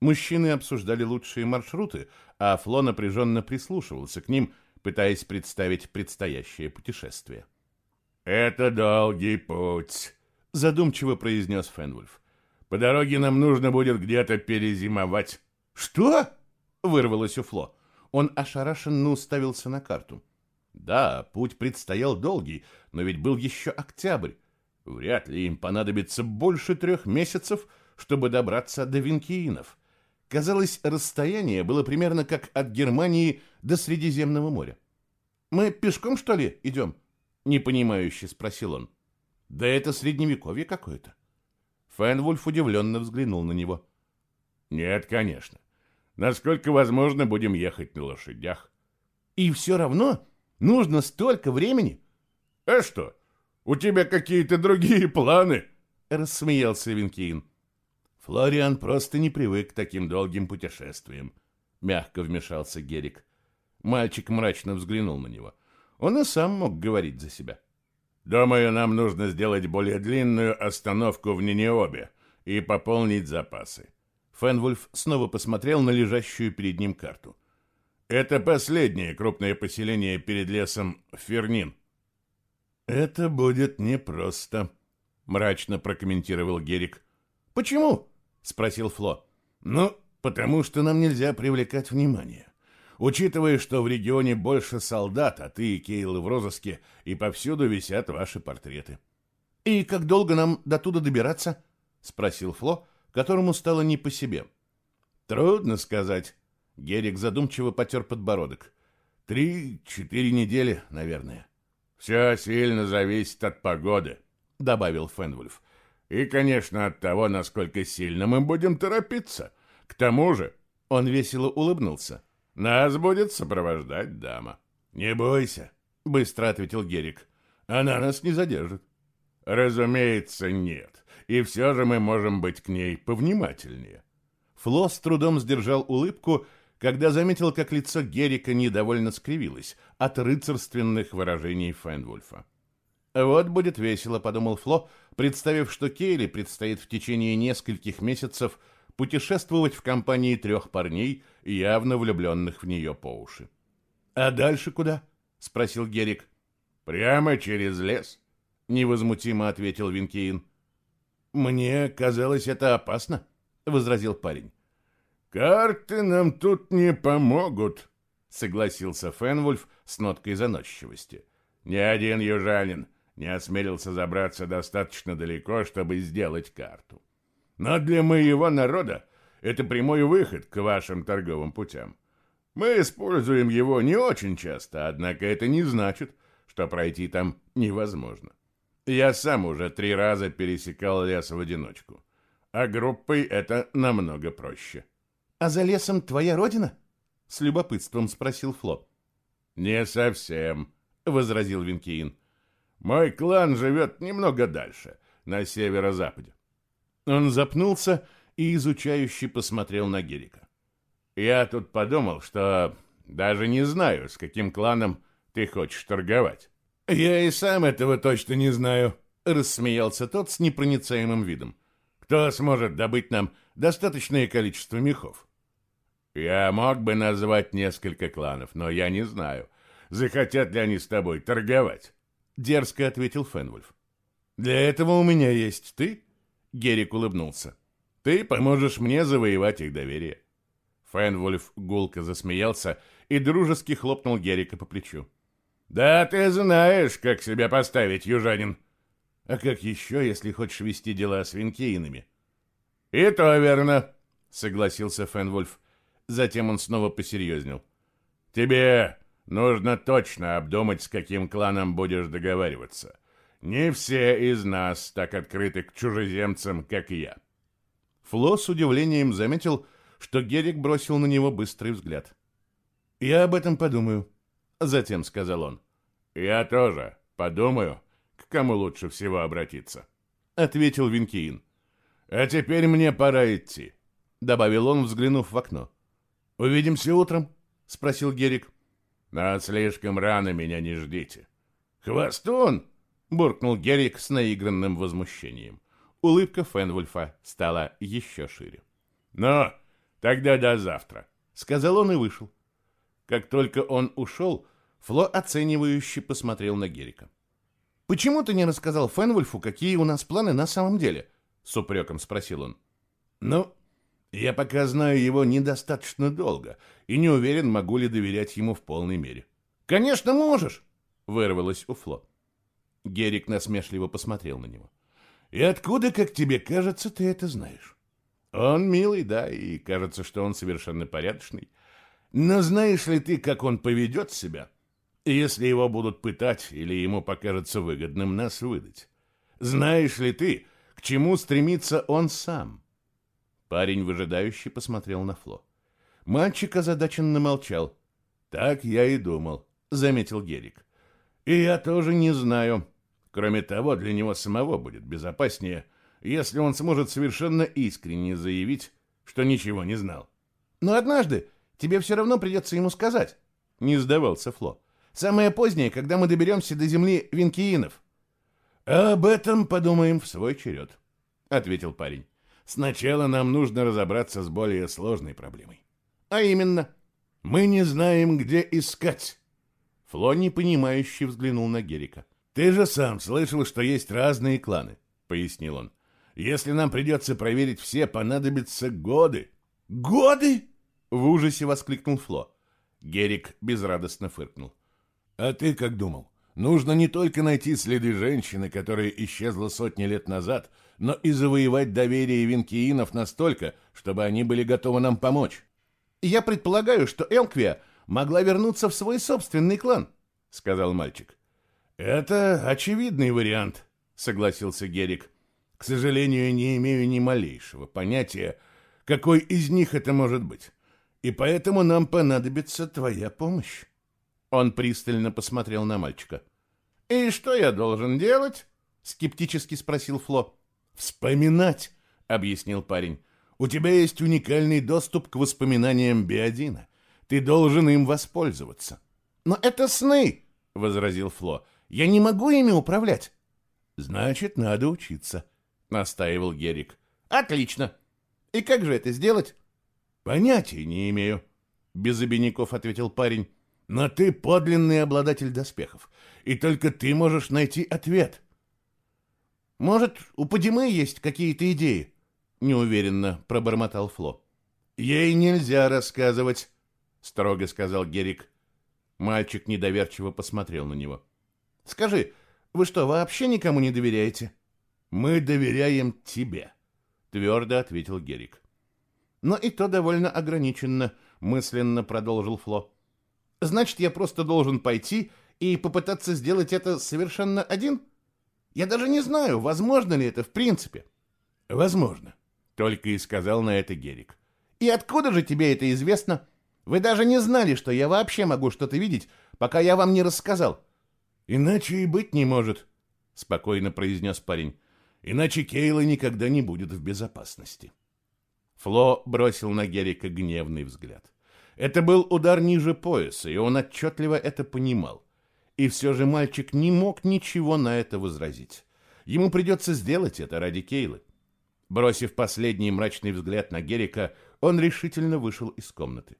Мужчины обсуждали лучшие маршруты, а Фло напряженно прислушивался к ним, пытаясь представить предстоящее путешествие.
«Это долгий путь», —
задумчиво произнес Фенвульф.
«По дороге нам нужно будет где-то перезимовать».
«Что?» — вырвалось у Фло. Он ошарашенно уставился на карту. Да, путь предстоял долгий, но ведь был еще октябрь. Вряд ли им понадобится больше трех месяцев, чтобы добраться до Винкиинов. Казалось, расстояние было примерно как от Германии до Средиземного моря. «Мы пешком, что ли, идем?» — непонимающе спросил он. «Да это средневековье какое-то». Фенвульф удивленно взглянул на него.
«Нет, конечно. Насколько возможно, будем ехать на лошадях.
И все равно нужно столько времени.
А что, у тебя какие-то другие планы?
Рассмеялся Винкин. Флориан просто не привык к таким долгим путешествиям. Мягко вмешался Герик. Мальчик мрачно взглянул на него. Он и сам мог говорить за себя.
«Думаю, нам нужно сделать более длинную остановку в Нинеобе и пополнить запасы.
Фенвульф снова посмотрел на лежащую перед ним карту.
«Это последнее крупное поселение перед лесом Фернин».
«Это будет непросто», — мрачно прокомментировал Герик. «Почему?» — спросил Фло. «Ну, потому что нам нельзя привлекать внимание. Учитывая, что в регионе больше солдат, а ты и Кейл в розыске, и повсюду висят ваши портреты». «И как долго нам до туда добираться?» — спросил Фло, которому стало не по себе. «Трудно сказать». Герик задумчиво потер подбородок. «Три-четыре недели, наверное».
«Все сильно зависит от погоды», — добавил Фенвульф. «И, конечно, от того, насколько сильно мы будем торопиться. К тому же...» Он весело улыбнулся. «Нас будет сопровождать дама».
«Не бойся», — быстро ответил Герик. «Она нас не задержит».
«Разумеется, нет и все же мы можем быть к ней повнимательнее.
Фло с трудом сдержал улыбку, когда заметил, как лицо Герика недовольно скривилось от рыцарственных выражений Файнвульфа. Вот будет весело, подумал Фло, представив, что Кейли предстоит в течение нескольких месяцев путешествовать в компании трех парней, явно влюбленных в нее по уши. «А дальше куда?» — спросил Герик.
«Прямо через лес», — невозмутимо ответил Винкиин.
«Мне казалось, это опасно», — возразил парень.
«Карты нам тут не помогут», — согласился Фенвульф с ноткой заносчивости. «Ни один южанин не осмелился забраться достаточно далеко, чтобы сделать карту. Но для моего народа это прямой выход к вашим торговым путям. Мы используем его не очень часто, однако это не значит, что пройти там невозможно. Я сам уже три раза пересекал лес в одиночку, а группой это намного проще.
«А за лесом твоя родина?» — с любопытством спросил Фло.
«Не совсем», — возразил Винкиин. Мой клан живет немного дальше, на северо-западе.
Он запнулся и изучающе посмотрел на Герика.
Я тут подумал, что даже не знаю, с каким кланом ты хочешь торговать.
Я и сам этого точно не знаю, рассмеялся тот с непроницаемым видом. Кто сможет добыть нам достаточное количество мехов?
Я мог бы назвать несколько кланов, но я не знаю, захотят ли они с тобой торговать.
— дерзко ответил Фенвульф. «Для этого у меня есть ты?» Герик улыбнулся. «Ты поможешь мне завоевать их доверие». Фенвульф гулко засмеялся и дружески хлопнул Герика по плечу.
«Да ты знаешь, как себя поставить, южанин!»
«А как еще, если хочешь вести дела с винкеинами?»
«И то верно», —
согласился Фенвульф. Затем он снова посерьезнел.
«Тебе Нужно точно обдумать, с каким кланом будешь договариваться. Не все из нас так открыты к чужеземцам, как я.
Фло с удивлением заметил, что Герик бросил на него быстрый взгляд. «Я об этом подумаю», — затем сказал он.
«Я тоже подумаю, к кому лучше всего обратиться», —
ответил Винкиин.
«А теперь мне пора идти», —
добавил он, взглянув в окно. «Увидимся утром?» — спросил Герик.
Но слишком рано меня не ждите.
«Хвостун!» — буркнул Герик с наигранным возмущением. Улыбка Фенвульфа стала еще шире.
«Ну, тогда до завтра», —
сказал он и вышел. Как только он ушел, Фло оценивающе посмотрел на Герика. «Почему ты не рассказал Фенвульфу, какие у нас планы на самом деле?» — с упреком спросил он. «Ну, я пока знаю его недостаточно долго и не уверен, могу ли доверять ему в полной мере. «Конечно можешь!» — вырвалось у Фло. Герик насмешливо посмотрел на него. «И откуда, как тебе кажется, ты это знаешь?» «Он милый, да, и кажется, что он совершенно порядочный. Но знаешь ли ты, как он поведет себя, если его будут пытать или ему покажется выгодным нас выдать? Знаешь ли ты, к чему стремится он сам?» Парень выжидающе посмотрел на Фло. Мальчик озадаченно молчал. «Так я и думал», — заметил Герик. «И я тоже не знаю. Кроме того, для него самого будет безопаснее, если он сможет совершенно искренне заявить, что ничего не знал». «Но однажды тебе все равно придется ему сказать», — не сдавался Фло. «Самое позднее, когда мы доберемся до земли Винкиинов». «Об этом подумаем в свой черед», — ответил парень. Сначала нам нужно разобраться с более сложной проблемой. А именно, мы не знаем, где искать. Фло непонимающе взглянул на Герика. «Ты же сам слышал, что есть разные кланы», — пояснил он. «Если нам придется проверить все, понадобятся годы». «Годы?» — в ужасе воскликнул Фло. Герик безрадостно фыркнул. «А ты как думал? Нужно не только найти следы женщины, которая исчезла сотни лет назад, но и завоевать доверие винкиинов настолько, чтобы они были готовы нам помочь. «Я предполагаю, что Элквия могла вернуться в свой собственный клан», — сказал мальчик. «Это очевидный вариант», — согласился Герик. «К сожалению, не имею ни малейшего понятия, какой из них это может быть, и поэтому нам понадобится твоя помощь». Он пристально посмотрел на мальчика. «И что я должен делать?» — скептически спросил Фло. «Вспоминать», — объяснил парень. «У тебя есть уникальный доступ к воспоминаниям Биодина. Ты должен им воспользоваться». «Но это сны», — возразил Фло. Я не могу ими управлять.
Значит, надо учиться, настаивал Герик.
Отлично. И как же это сделать?
Понятия не имею, без обиняков ответил парень. Но ты подлинный обладатель доспехов, и только ты можешь найти ответ.
Может, у Падимы есть какие-то идеи? Неуверенно пробормотал Фло.
Ей нельзя рассказывать, строго сказал Герик. Мальчик недоверчиво посмотрел на него.
Скажи, вы что, вообще никому не доверяете?
Мы доверяем тебе, твердо ответил Герик.
Но и то довольно ограниченно, мысленно продолжил Фло. Значит, я просто должен пойти и попытаться сделать это совершенно один? Я даже не знаю, возможно ли это в принципе.
Возможно, только и сказал на это Герик.
И откуда же тебе это известно? Вы даже не знали, что я вообще могу что-то видеть, пока я вам не рассказал.
Иначе и быть не может, спокойно произнес парень. Иначе Кейла никогда не будет в безопасности. Фло бросил на Герика гневный взгляд. Это был удар ниже пояса, и он отчетливо это понимал. И все же мальчик не мог ничего на это возразить. Ему придется сделать это ради Кейлы. Бросив последний мрачный взгляд на Герика, он решительно вышел из комнаты.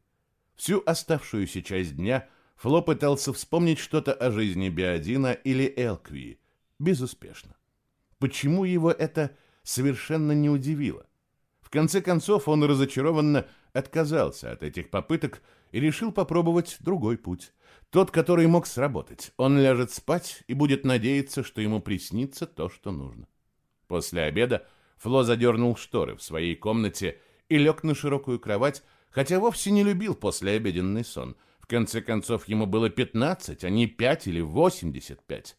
Всю оставшуюся часть дня Фло пытался вспомнить что-то о жизни Биодина или Элквии. Безуспешно. Почему его это совершенно не удивило? В конце концов, он разочарованно отказался от этих попыток и решил попробовать другой путь. Тот, который мог сработать. Он ляжет спать и будет надеяться, что ему приснится то, что нужно. После обеда Фло задернул шторы в своей комнате и лег на широкую кровать, хотя вовсе не любил послеобеденный сон. В конце концов, ему было 15, а не 5 или 85.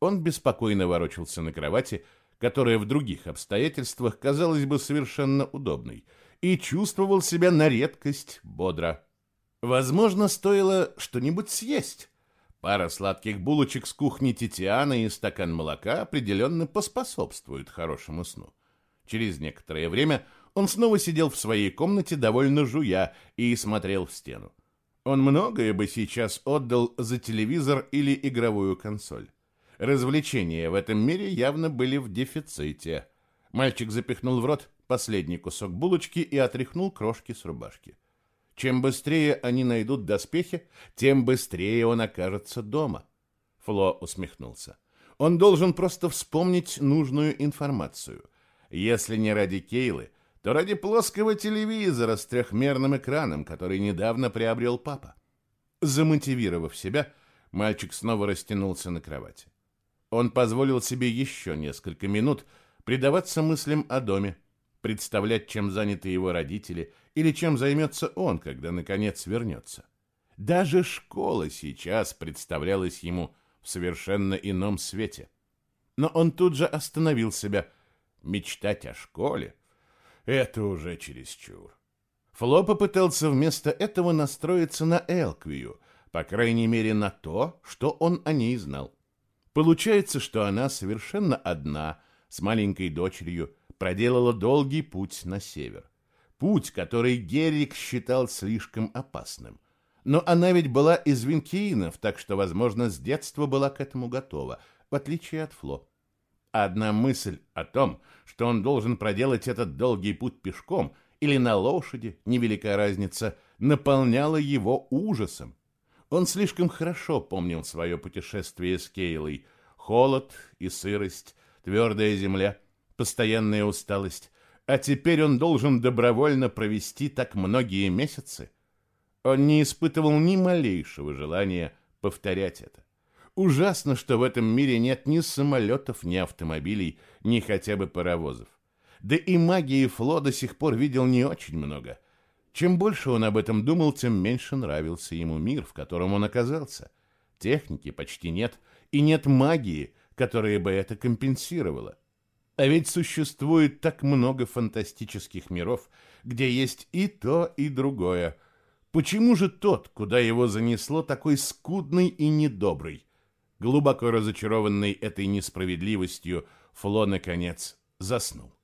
Он беспокойно ворочался на кровати, которая в других обстоятельствах казалась бы совершенно удобной, и чувствовал себя на редкость бодро. Возможно, стоило что-нибудь съесть. Пара сладких булочек с кухни Титиана и стакан молока определенно поспособствуют хорошему сну. Через некоторое время он снова сидел в своей комнате, довольно жуя, и смотрел в стену. Он многое бы сейчас отдал за телевизор или игровую консоль. Развлечения в этом мире явно были в дефиците. Мальчик запихнул в рот последний кусок булочки и отряхнул крошки с рубашки. Чем быстрее они найдут доспехи, тем быстрее он окажется дома. Фло усмехнулся. Он должен просто вспомнить нужную информацию. Если не ради Кейлы, то ради плоского телевизора с трехмерным экраном, который недавно приобрел папа. Замотивировав себя, мальчик снова растянулся на кровати. Он позволил себе еще несколько минут предаваться мыслям о доме, представлять, чем заняты его родители или чем займется он, когда, наконец, вернется. Даже школа сейчас представлялась ему в совершенно ином свете. Но он тут же остановил себя. Мечтать о школе — это уже чересчур. Фло попытался вместо этого настроиться на Элквию, по крайней мере на то, что он о ней знал. Получается, что она совершенно одна, с маленькой дочерью, проделала долгий путь на север. Путь, который Геррик считал слишком опасным. Но она ведь была из Винкиинов, так что, возможно, с детства была к этому готова, в отличие от Фло. Одна мысль о том, что он должен проделать этот долгий путь пешком или на лошади, невелика разница, наполняла его ужасом. Он слишком хорошо помнил свое путешествие с Кейлой. Холод и сырость, твердая земля, постоянная усталость. А теперь он должен добровольно провести так многие месяцы. Он не испытывал ни малейшего желания повторять это. Ужасно, что в этом мире нет ни самолетов, ни автомобилей, ни хотя бы паровозов. Да и магии Фло до сих пор видел не очень много — чем больше он об этом думал, тем меньше нравился ему мир, в котором он оказался. Техники почти нет, и нет магии, которая бы это компенсировала. А ведь существует так много фантастических миров, где есть и то, и другое. Почему же тот, куда его занесло, такой скудный и недобрый? Глубоко разочарованный этой несправедливостью, Фло, наконец, заснул.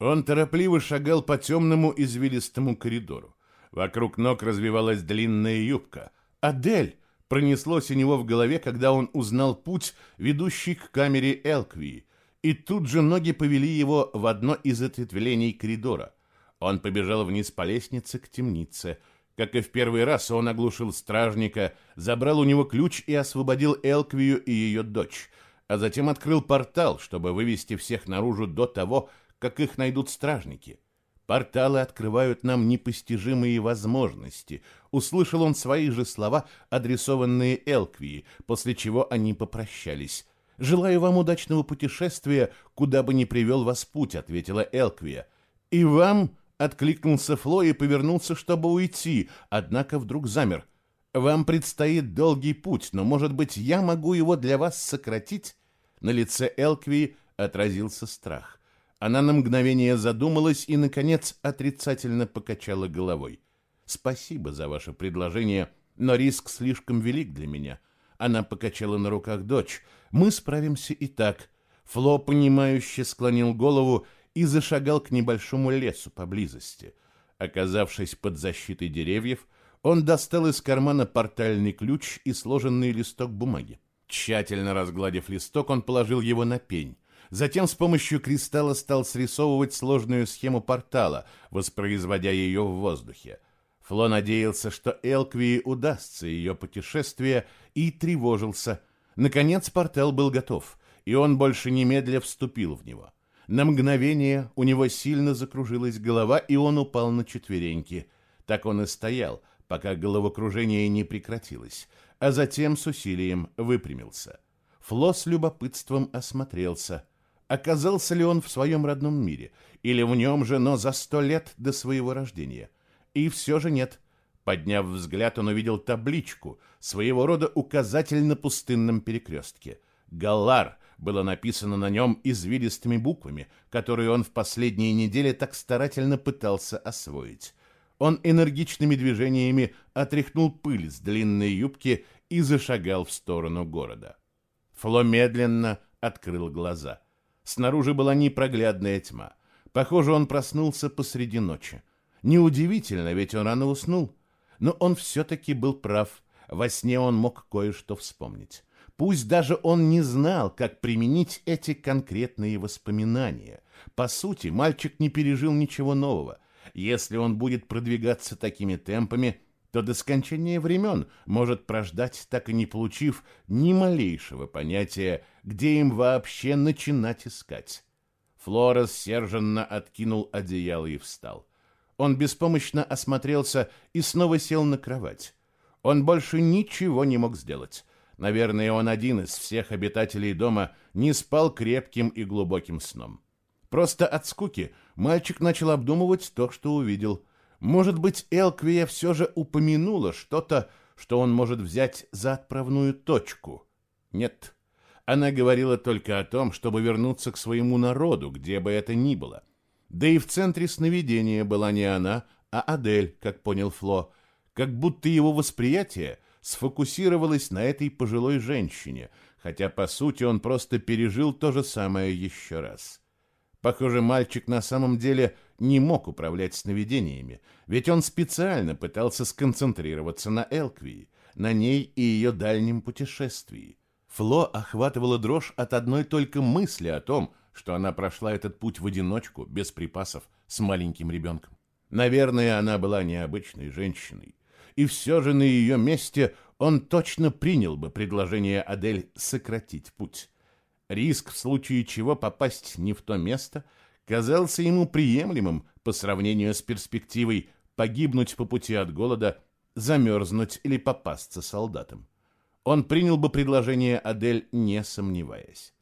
Он торопливо шагал по темному извилистому коридору. Вокруг ног развивалась длинная юбка. Адель
Пронеслось у него в голове, когда он узнал путь, ведущий к камере Элквии, и тут же ноги повели его в одно из ответвлений коридора. Он побежал вниз по лестнице к темнице. Как и в первый раз, он оглушил стражника, забрал у него ключ и освободил Элквию и ее дочь, а затем открыл портал, чтобы вывести всех наружу до того, как их найдут стражники. Порталы открывают нам непостижимые возможности. Услышал он свои же слова, адресованные Элквии, после чего они попрощались. «Желаю вам удачного путешествия, куда бы ни привел вас путь», — ответила Элквия. «И вам?» — откликнулся Фло и повернулся, чтобы уйти, однако вдруг замер. «Вам предстоит долгий путь, но, может быть, я могу его для вас сократить?» На лице Элквии отразился страх. Она на мгновение задумалась и, наконец, отрицательно покачала головой. «Спасибо за ваше предложение, но риск слишком велик для меня». Она покачала на руках дочь. «Мы справимся и так». Фло, понимающе склонил голову и зашагал к небольшому лесу поблизости. Оказавшись под защитой деревьев, он достал из кармана портальный ключ и сложенный листок бумаги. Тщательно разгладив листок, он положил его на пень. Затем с помощью кристалла стал срисовывать сложную схему портала, воспроизводя ее в воздухе. Фло надеялся, что Элквии удастся ее путешествие, и тревожился. Наконец портал был готов, и он больше немедля вступил в него. На мгновение у него сильно закружилась голова, и он упал на четвереньки. Так он и стоял, пока головокружение не прекратилось, а затем с усилием выпрямился. Фло с любопытством осмотрелся — Оказался ли он в своем родном мире, или в нем же, но за сто лет до своего рождения? И все же нет. Подняв взгляд, он увидел табличку, своего рода указатель на пустынном перекрестке. «Галлар» было написано на нем извилистыми буквами, которые он в последние недели так старательно пытался освоить. Он энергичными движениями отряхнул пыль с длинной юбки и зашагал в сторону города. Фло медленно открыл глаза. Снаружи была непроглядная тьма. Похоже, он проснулся посреди ночи. Неудивительно, ведь он рано уснул. Но он все-таки был прав. Во сне он мог кое-что вспомнить. Пусть даже он не знал, как применить эти конкретные воспоминания. По сути, мальчик не пережил ничего нового. Если он будет продвигаться такими темпами, то до скончания времен может прождать, так и не получив ни малейшего понятия, где им вообще начинать искать. Флора серженно откинул одеяло и встал. Он беспомощно осмотрелся и снова сел на кровать. Он больше ничего не мог сделать. Наверное, он один из всех обитателей дома не спал крепким и глубоким сном. Просто от скуки мальчик начал обдумывать то, что увидел – может быть, Элквия все же упомянула что-то, что он может взять за отправную точку? Нет. Она говорила только о том, чтобы вернуться к своему народу, где бы это ни было. Да и в центре сновидения была не она, а Адель, как понял Фло, как будто его восприятие сфокусировалось на этой пожилой женщине, хотя, по сути, он просто пережил то же самое еще раз. Похоже, мальчик на самом деле не мог управлять сновидениями, ведь он специально пытался сконцентрироваться на Элквии, на ней и ее дальнем путешествии. Фло охватывала дрожь от одной только мысли о том, что она прошла этот путь в одиночку, без припасов, с маленьким ребенком. Наверное, она была необычной женщиной. И все же на ее месте он точно принял бы предложение Адель сократить путь. Риск в случае чего попасть не в то место – казался ему приемлемым по сравнению с перспективой погибнуть по пути от голода, замерзнуть или попасться солдатам. Он принял бы предложение Адель, не сомневаясь.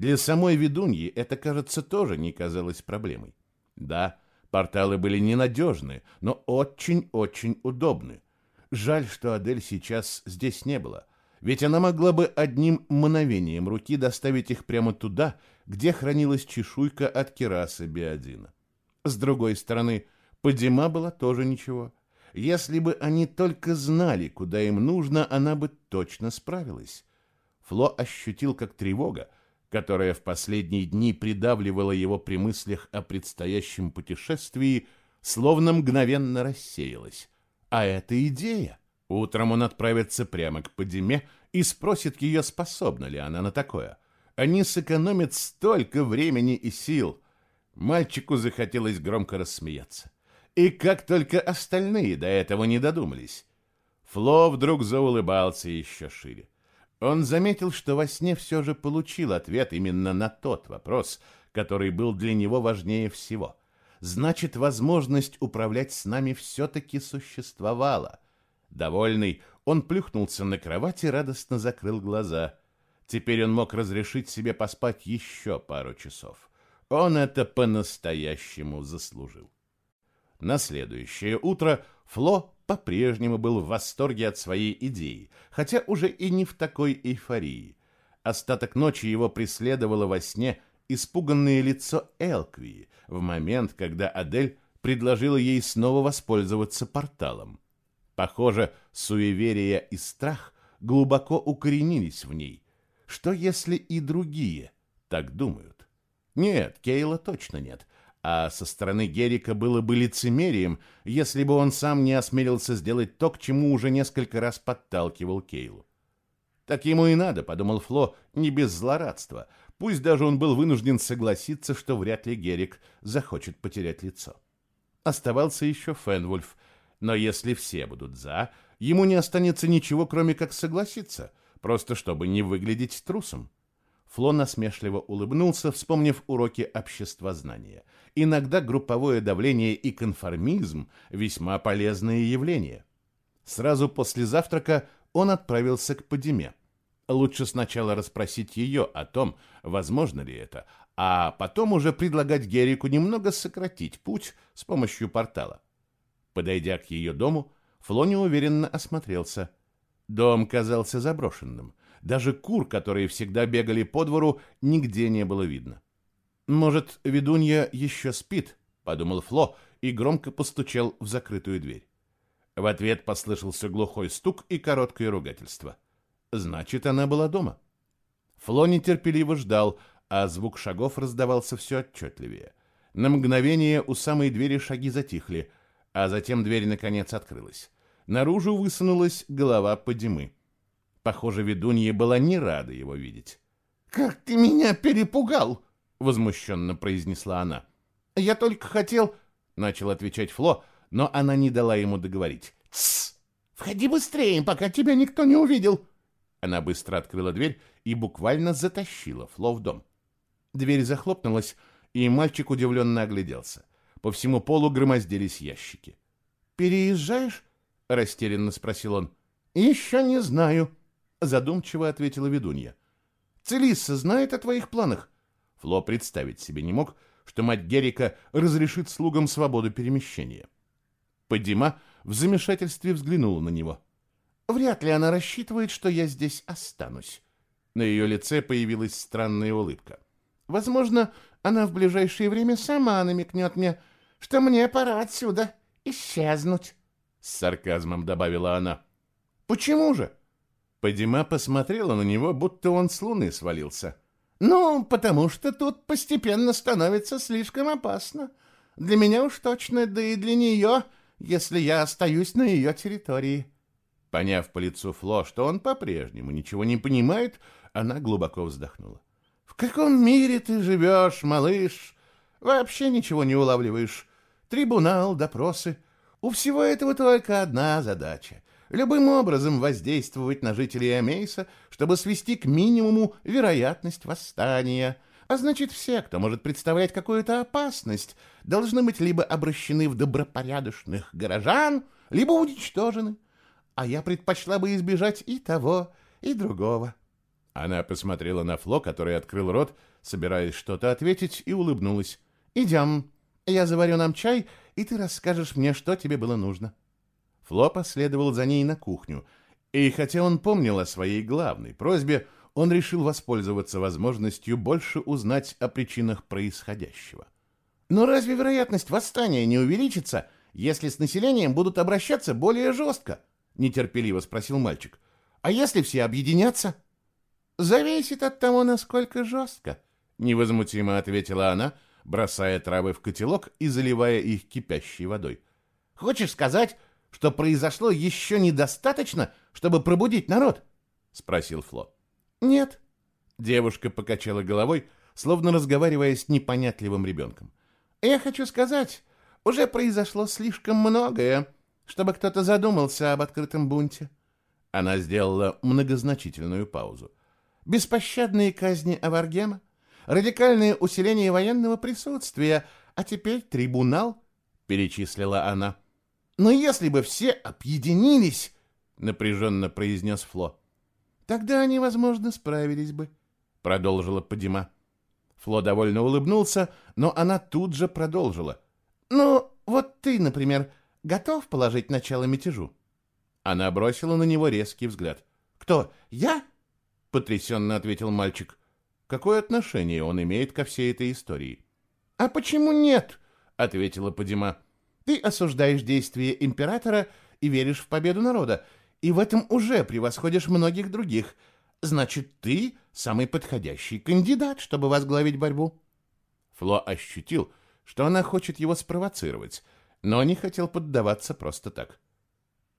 Для самой ведуньи это, кажется, тоже не казалось проблемой. Да, порталы были ненадежны, но очень-очень удобны. Жаль, что Адель сейчас здесь не было, ведь она могла бы одним мгновением руки доставить их прямо туда, где хранилась чешуйка от керасы Биодина. С другой стороны, Падима была тоже ничего. Если бы они только знали, куда им нужно, она бы точно справилась. Фло ощутил, как тревога, которая в последние дни придавливала его при мыслях о предстоящем путешествии, словно мгновенно рассеялась. А это идея. Утром он отправится прямо к Падиме и спросит ее, способна ли она на такое. Они сэкономят столько времени и сил. Мальчику захотелось громко рассмеяться. И как только остальные до этого не додумались. Фло вдруг заулыбался еще шире. Он заметил, что во сне все же получил ответ именно на тот вопрос, который был для него важнее всего. Значит, возможность управлять с нами все-таки существовала — Довольный, он плюхнулся на кровать и радостно закрыл глаза. Теперь он мог разрешить себе поспать еще пару часов. Он это по-настоящему заслужил. На следующее утро Фло по-прежнему был в восторге от своей идеи, хотя уже и не в такой эйфории. Остаток ночи его преследовало во сне испуганное лицо Элквии в момент, когда Адель предложила ей снова воспользоваться порталом. Похоже, суеверие и страх глубоко укоренились в ней. Что если и другие так думают? Нет, Кейла точно нет. А со стороны Герика было бы лицемерием, если бы он сам не осмелился сделать то, к чему уже несколько раз подталкивал Кейлу. Так ему и надо, подумал Фло, не без злорадства. Пусть даже он был вынужден согласиться, что вряд ли Герик захочет потерять лицо. Оставался еще Фенвульф — но если все будут «за», ему не останется ничего, кроме как согласиться, просто чтобы не выглядеть трусом. Фло насмешливо улыбнулся, вспомнив уроки обществознания. Иногда групповое давление и конформизм – весьма полезные явления. Сразу после завтрака он отправился к Падиме. Лучше сначала расспросить ее о том, возможно ли это, а потом уже предлагать Герику немного сократить путь с помощью портала. Подойдя к ее дому, Фло неуверенно осмотрелся. Дом казался заброшенным. Даже кур, которые всегда бегали по двору, нигде не было видно. «Может, ведунья еще спит?» — подумал Фло и громко постучал в закрытую дверь. В ответ послышался глухой стук и короткое ругательство. Значит, она была дома. Фло нетерпеливо ждал, а звук шагов раздавался все отчетливее. На мгновение у самой двери шаги затихли — а затем дверь наконец открылась. Наружу высунулась голова Падимы. Похоже, ведунья была не рада его видеть.
«Как ты меня перепугал!» — возмущенно произнесла она. «Я только хотел...» — начал отвечать Фло, но она не дала ему договорить. «Тссс! Входи быстрее, пока тебя никто не увидел!» Она быстро открыла дверь и буквально затащила Фло в дом. Дверь захлопнулась, и мальчик удивленно огляделся. По всему полу громоздились ящики. «Переезжаешь?» — растерянно спросил он. «Еще не знаю», — задумчиво ответила ведунья. «Целисса знает о твоих планах?» Фло представить себе не мог, что мать Герика разрешит слугам свободу перемещения. Падима в замешательстве взглянула на него. «Вряд ли она рассчитывает, что я здесь останусь». На ее лице появилась странная улыбка. «Возможно, она в ближайшее время сама намекнет мне, что мне пора отсюда исчезнуть, — с сарказмом добавила она. — Почему же? Падима посмотрела на него, будто он с луны свалился. — Ну, потому что тут постепенно становится слишком опасно. Для меня уж точно, да и для нее, если я остаюсь на ее территории. Поняв по лицу Фло, что он по-прежнему ничего не понимает, она глубоко вздохнула. — В каком мире ты живешь, малыш? Вообще ничего не улавливаешь трибунал, допросы. У всего этого только одна задача — любым образом воздействовать на жителей Амейса, чтобы свести к минимуму вероятность восстания. А значит, все, кто может представлять какую-то опасность, должны быть либо обращены в добропорядочных горожан, либо уничтожены. А я предпочла бы избежать и того, и другого. Она посмотрела на Фло, который открыл рот, собираясь что-то ответить, и улыбнулась. «Идем». Я заварю нам чай, и ты расскажешь мне, что тебе было нужно». Фло последовал за ней на кухню, и хотя он помнил о своей главной просьбе, он решил воспользоваться возможностью больше узнать о причинах происходящего. «Но разве вероятность восстания не увеличится, если с населением будут обращаться более жестко?» — нетерпеливо спросил мальчик. «А если все объединятся?» «Зависит от того, насколько жестко», — невозмутимо ответила она, бросая травы в котелок и заливая их кипящей водой. «Хочешь сказать,
что произошло еще недостаточно, чтобы пробудить народ? Спросил Фло. Нет. Девушка покачала головой, словно разговаривая с непонятливым ребенком. Я хочу сказать, уже произошло слишком многое, чтобы кто-то задумался об открытом бунте. Она сделала многозначительную паузу. Беспощадные казни Аваргема, радикальное усиление военного присутствия, а теперь трибунал, перечислила она. Но если бы все объединились, напряженно произнес Фло, тогда они, возможно, справились бы, продолжила Падима. Фло довольно улыбнулся, но она тут же продолжила. «Ну, вот ты, например, готов положить начало мятежу?» Она бросила на него резкий взгляд. «Кто, я?» — потрясенно ответил мальчик. «Какое отношение он имеет ко всей этой истории?» «А почему нет?» — ответила Падима. «Ты осуждаешь действия императора и веришь в победу народа, и в этом уже превосходишь многих других. Значит, ты самый подходящий кандидат, чтобы возглавить борьбу». Фло ощутил, что она хочет его спровоцировать, но не хотел поддаваться просто так.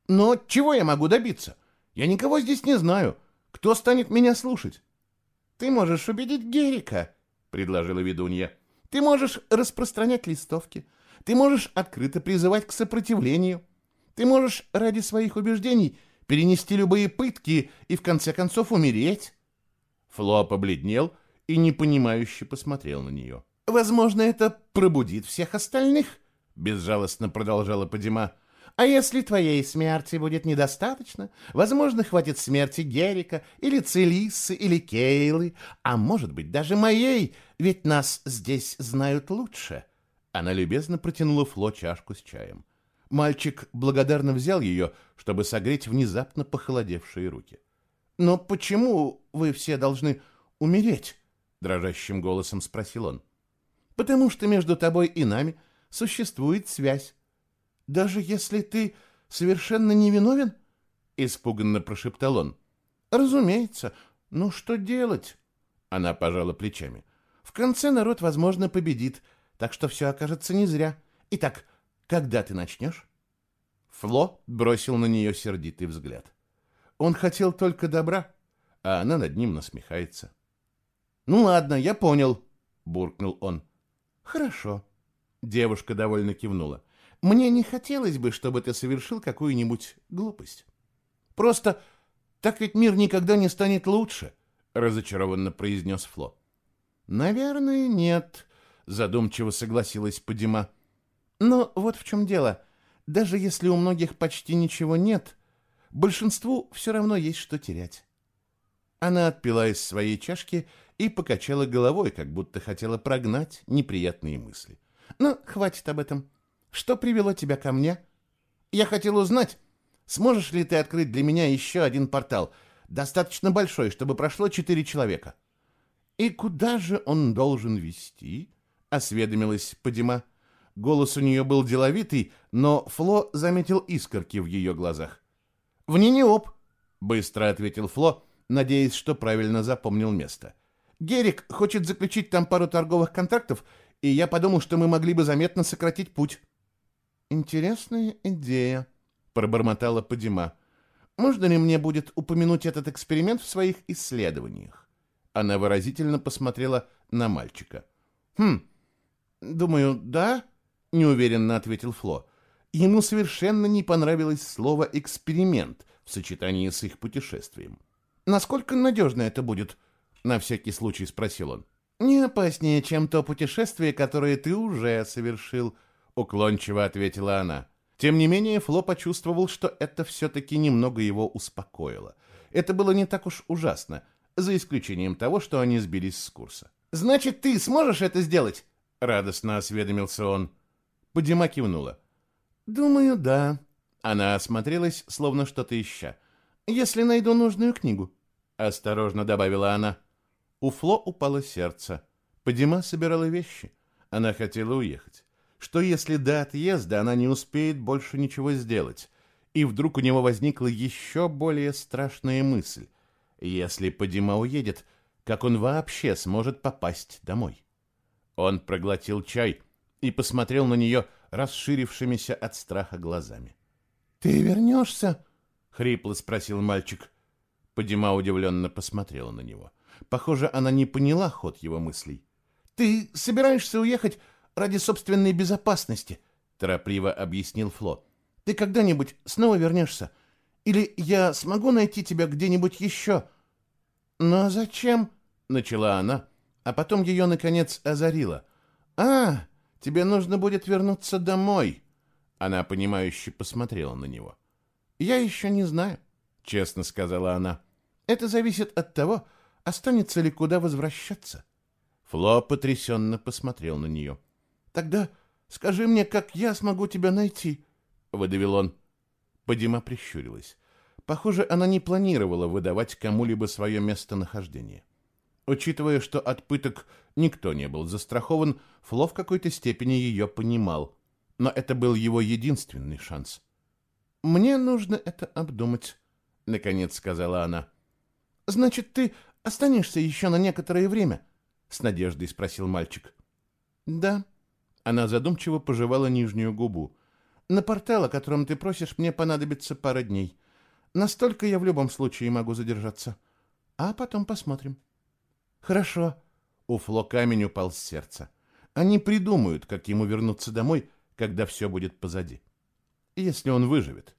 «Но чего я могу добиться? Я никого здесь не знаю. Кто станет меня слушать?» «Ты можешь убедить Герика», — предложила ведунья. «Ты можешь распространять листовки. Ты можешь открыто призывать к сопротивлению. Ты можешь ради своих убеждений перенести любые пытки и в конце концов умереть». Фло побледнел и непонимающе посмотрел на нее. «Возможно, это пробудит всех остальных», — безжалостно продолжала Падима. «А если твоей смерти будет недостаточно, возможно, хватит смерти Герика или Целиссы или Кейлы, а может быть, даже моей, ведь нас здесь знают лучше». Она любезно протянула Фло чашку с чаем. Мальчик благодарно взял ее, чтобы согреть внезапно похолодевшие руки. «Но почему вы все должны умереть?» — дрожащим голосом спросил он. «Потому что между тобой и нами существует связь. Даже если ты совершенно невиновен?» — испуганно прошептал он. «Разумеется. Ну что делать?» Она пожала плечами. «В конце народ, возможно, победит, так что все окажется не зря. Итак, когда ты начнешь?» Фло бросил на нее сердитый взгляд. Он хотел только добра, а она над ним насмехается. «Ну ладно, я понял», — буркнул он. «Хорошо». Девушка довольно кивнула. «Мне не хотелось бы, чтобы ты совершил какую-нибудь глупость. Просто так ведь мир никогда не станет лучше», — разочарованно произнес Фло. «Наверное, нет», — задумчиво согласилась Падима. «Но вот в чем дело. Даже если у многих почти ничего нет, большинству все равно есть что терять. Она отпила из своей чашки и покачала головой, как будто хотела прогнать неприятные мысли. «Ну, хватит об этом. Что привело тебя ко мне? Я хотел узнать, сможешь ли ты открыть для меня еще один портал, достаточно большой, чтобы прошло четыре человека?» «И куда же он должен вести?» — осведомилась Падима. Голос у нее был деловитый, но Фло заметил искорки в ее глазах. «В Нинеоп», — быстро ответил Фло, надеясь, что правильно запомнил место. «Герик хочет заключить там пару торговых контрактов, и я подумал, что мы могли бы заметно сократить путь». «Интересная идея», — пробормотала Падима. «Можно ли мне будет упомянуть этот эксперимент в своих исследованиях?» Она выразительно посмотрела на мальчика. «Хм, думаю, да», — неуверенно ответил Фло. Ему совершенно не понравилось слово «эксперимент» в сочетании с их путешествием. «Насколько надежно это будет?» — на всякий случай спросил он. «Не опаснее, чем то путешествие, которое ты уже совершил», — уклончиво ответила она. Тем не менее, Фло почувствовал, что это все-таки немного его успокоило. Это было не так уж ужасно, за исключением того, что они сбились с курса. «Значит, ты сможешь это сделать?» — радостно осведомился он. Подима кивнула. «Думаю, да». Она осмотрелась, словно что-то ища. «Если найду нужную книгу», — осторожно добавила она. У Фло упало сердце. Подима собирала вещи. Она хотела уехать. Что если до отъезда она не успеет больше ничего сделать? И вдруг у него возникла еще более страшная мысль. Если Подима уедет, как он вообще сможет попасть домой? Он проглотил чай и посмотрел на нее, — расширившимися от страха глазами. «Ты вернешься?» — хрипло спросил мальчик. Подима удивленно посмотрела на него. Похоже, она не поняла ход его мыслей. «Ты собираешься уехать ради собственной безопасности», — торопливо объяснил Фло. «Ты когда-нибудь снова вернешься? Или я смогу найти тебя где-нибудь еще?» «Но зачем?» — начала она, а потом ее, наконец, озарило. «А, тебе нужно будет вернуться домой!» Она, понимающе посмотрела на него. «Я еще не знаю», — честно сказала она. «Это зависит от того, останется ли куда возвращаться». Фло потрясенно посмотрел на нее. «Тогда скажи мне, как я смогу тебя найти?» — выдавил он. Падима прищурилась. Похоже, она не планировала выдавать кому-либо свое местонахождение. Учитывая, что от пыток никто не был застрахован, Фло в какой-то степени ее понимал. Но это был его единственный шанс. «Мне нужно это обдумать», — наконец сказала она. «Значит, ты останешься еще на некоторое время?» — с надеждой спросил мальчик. «Да». Она задумчиво пожевала нижнюю губу. «На портал, о котором ты просишь, мне понадобится пара дней. Настолько я в любом случае могу задержаться. А потом посмотрим». Хорошо. У Фло камень упал с сердца. Они придумают, как ему вернуться домой, когда все будет позади. Если он выживет.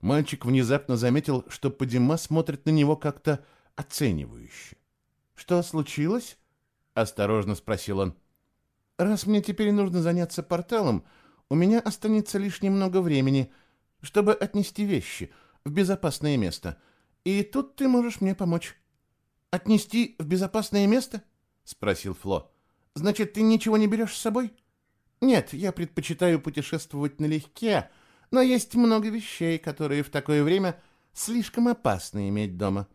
Мальчик внезапно заметил, что Падима смотрит на него как-то оценивающе. «Что случилось?» — осторожно спросил он. «Раз мне теперь нужно заняться порталом, у меня останется лишь немного времени, чтобы отнести вещи в безопасное место. И тут ты можешь мне помочь». «Отнести в безопасное место?» — спросил Фло. «Значит, ты ничего не берешь с собой?» «Нет, я предпочитаю путешествовать налегке, но есть много вещей, которые в такое время слишком опасно иметь дома.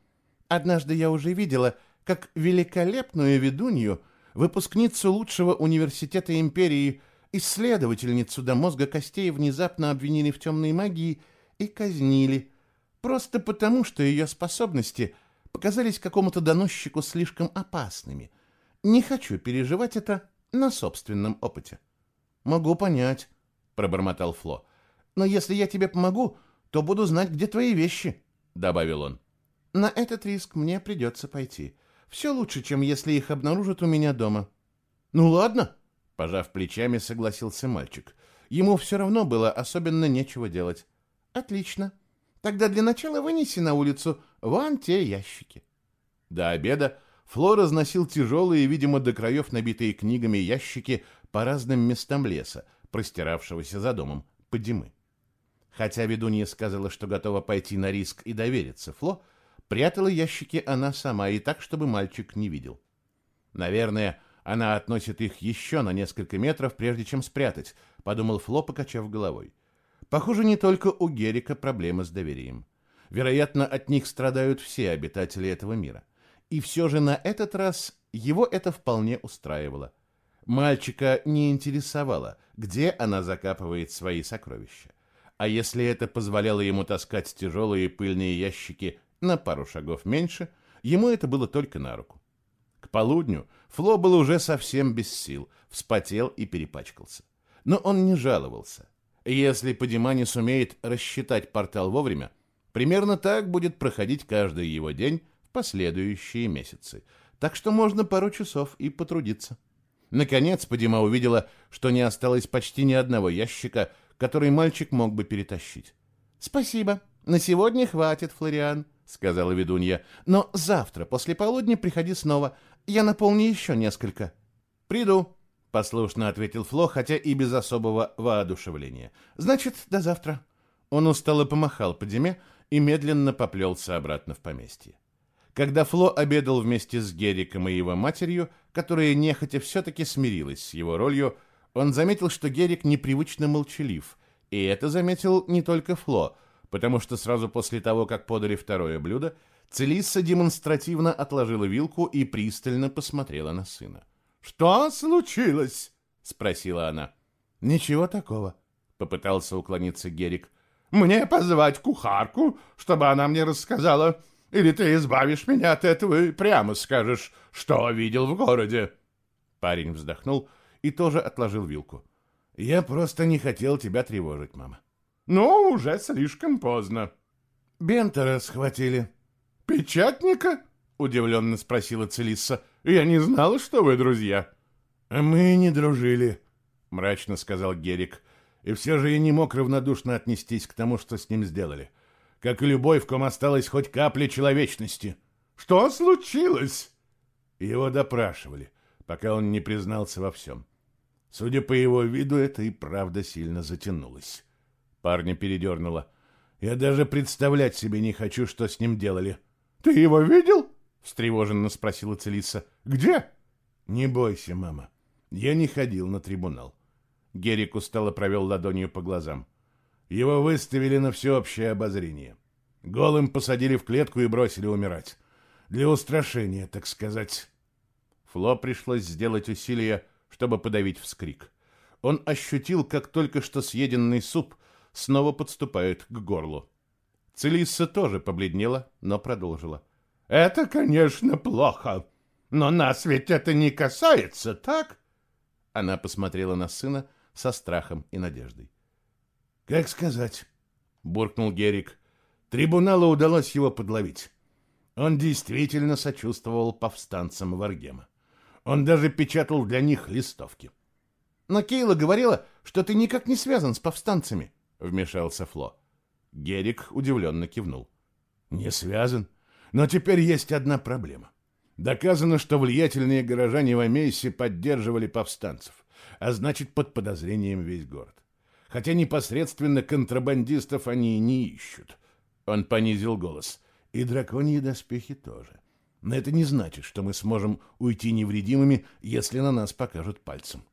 Однажды я уже видела, как великолепную ведунью, выпускницу лучшего университета империи, исследовательницу до мозга костей внезапно обвинили в темной магии и казнили, просто потому, что ее способности — показались какому-то доносчику слишком опасными. Не хочу переживать это на собственном опыте. Могу понять, пробормотал Фло. Но если я тебе помогу, то буду знать, где твои вещи, добавил он. На этот риск мне придется пойти. Все лучше, чем если их обнаружат у меня дома. Ну ладно, пожав плечами, согласился мальчик. Ему все равно было особенно нечего делать. Отлично. Тогда для начала вынеси на улицу вон те ящики. До обеда Фло разносил тяжелые, видимо, до краев набитые книгами ящики по разным местам леса, простиравшегося за домом Подимы. Хотя ведунья сказала, что готова пойти на риск и довериться Фло, прятала ящики она сама и так, чтобы мальчик не видел. Наверное, она относит их еще на несколько метров, прежде чем спрятать, подумал Фло, покачав головой. Похоже, не только у Герика проблемы с доверием. Вероятно, от них страдают все обитатели этого мира. И все же на этот раз его это вполне устраивало. Мальчика не интересовало, где она закапывает свои сокровища. А если это позволяло ему таскать тяжелые пыльные ящики на пару шагов меньше, ему это было только на руку. К полудню Фло был уже совсем без сил, вспотел и перепачкался. Но он не жаловался. Если Падима не сумеет рассчитать портал вовремя, примерно так будет проходить каждый его день в последующие месяцы. Так что можно пару часов и потрудиться. Наконец Падима увидела, что не осталось почти ни одного ящика, который мальчик мог бы перетащить. «Спасибо. На сегодня хватит, Флориан», — сказала ведунья. «Но завтра после полудня приходи снова. Я наполню еще несколько». «Приду», — послушно ответил Фло, хотя и без особого воодушевления. «Значит, до завтра». Он устало помахал по деме и медленно поплелся обратно в поместье. Когда Фло обедал вместе с Гериком и его матерью, которая нехотя все-таки смирилась с его ролью, он заметил, что Герик непривычно молчалив, и это заметил не только Фло, потому что сразу после того, как подали второе блюдо, Целисса демонстративно отложила вилку и пристально посмотрела на сына. «Что случилось?» — спросила она. «Ничего такого», — попытался уклониться Герик. «Мне позвать кухарку, чтобы она мне рассказала? Или ты избавишь меня от этого и прямо скажешь, что видел в городе?» Парень вздохнул и тоже отложил вилку. «Я просто не хотел тебя тревожить, мама».
но уже слишком поздно.
Бентера схватили.
Печатника? Удивленно спросила Целисса. Я не знала, что вы друзья.
Мы не дружили, мрачно сказал Герик. И все же я не мог равнодушно отнестись к тому, что с ним сделали. Как и любой, в ком осталась хоть капля человечности.
Что случилось?
Его допрашивали, пока он не признался во всем. Судя по его виду, это и правда сильно затянулось. Парня передернуло. Я даже представлять себе не хочу, что с ним делали.
— Ты его видел?
— встревоженно спросила Целиса.
— Где?
— Не бойся, мама. Я не ходил на трибунал. Герик устало провел ладонью по глазам. Его выставили на всеобщее обозрение. Голым посадили в клетку и бросили умирать. Для устрашения, так сказать. Фло пришлось сделать усилие, чтобы подавить вскрик. Он ощутил, как только что съеденный суп снова подступает к горлу. Целисса тоже побледнела, но продолжила.
«Это, конечно, плохо, но нас ведь это не касается, так?»
Она посмотрела на сына со страхом и надеждой. «Как сказать?» — буркнул Герик. Трибуналу удалось его подловить. Он действительно сочувствовал повстанцам Варгема. Он даже печатал для них листовки. «Но Кейла говорила, что ты никак не связан с повстанцами», — вмешался Фло. Герик удивленно кивнул. «Не связан, но теперь есть одна проблема. Доказано, что влиятельные горожане в Амейсе поддерживали повстанцев, а значит, под подозрением весь город. Хотя непосредственно контрабандистов они не ищут». Он понизил голос. «И драконьи доспехи тоже. Но это не значит, что мы сможем уйти невредимыми, если на нас покажут пальцем.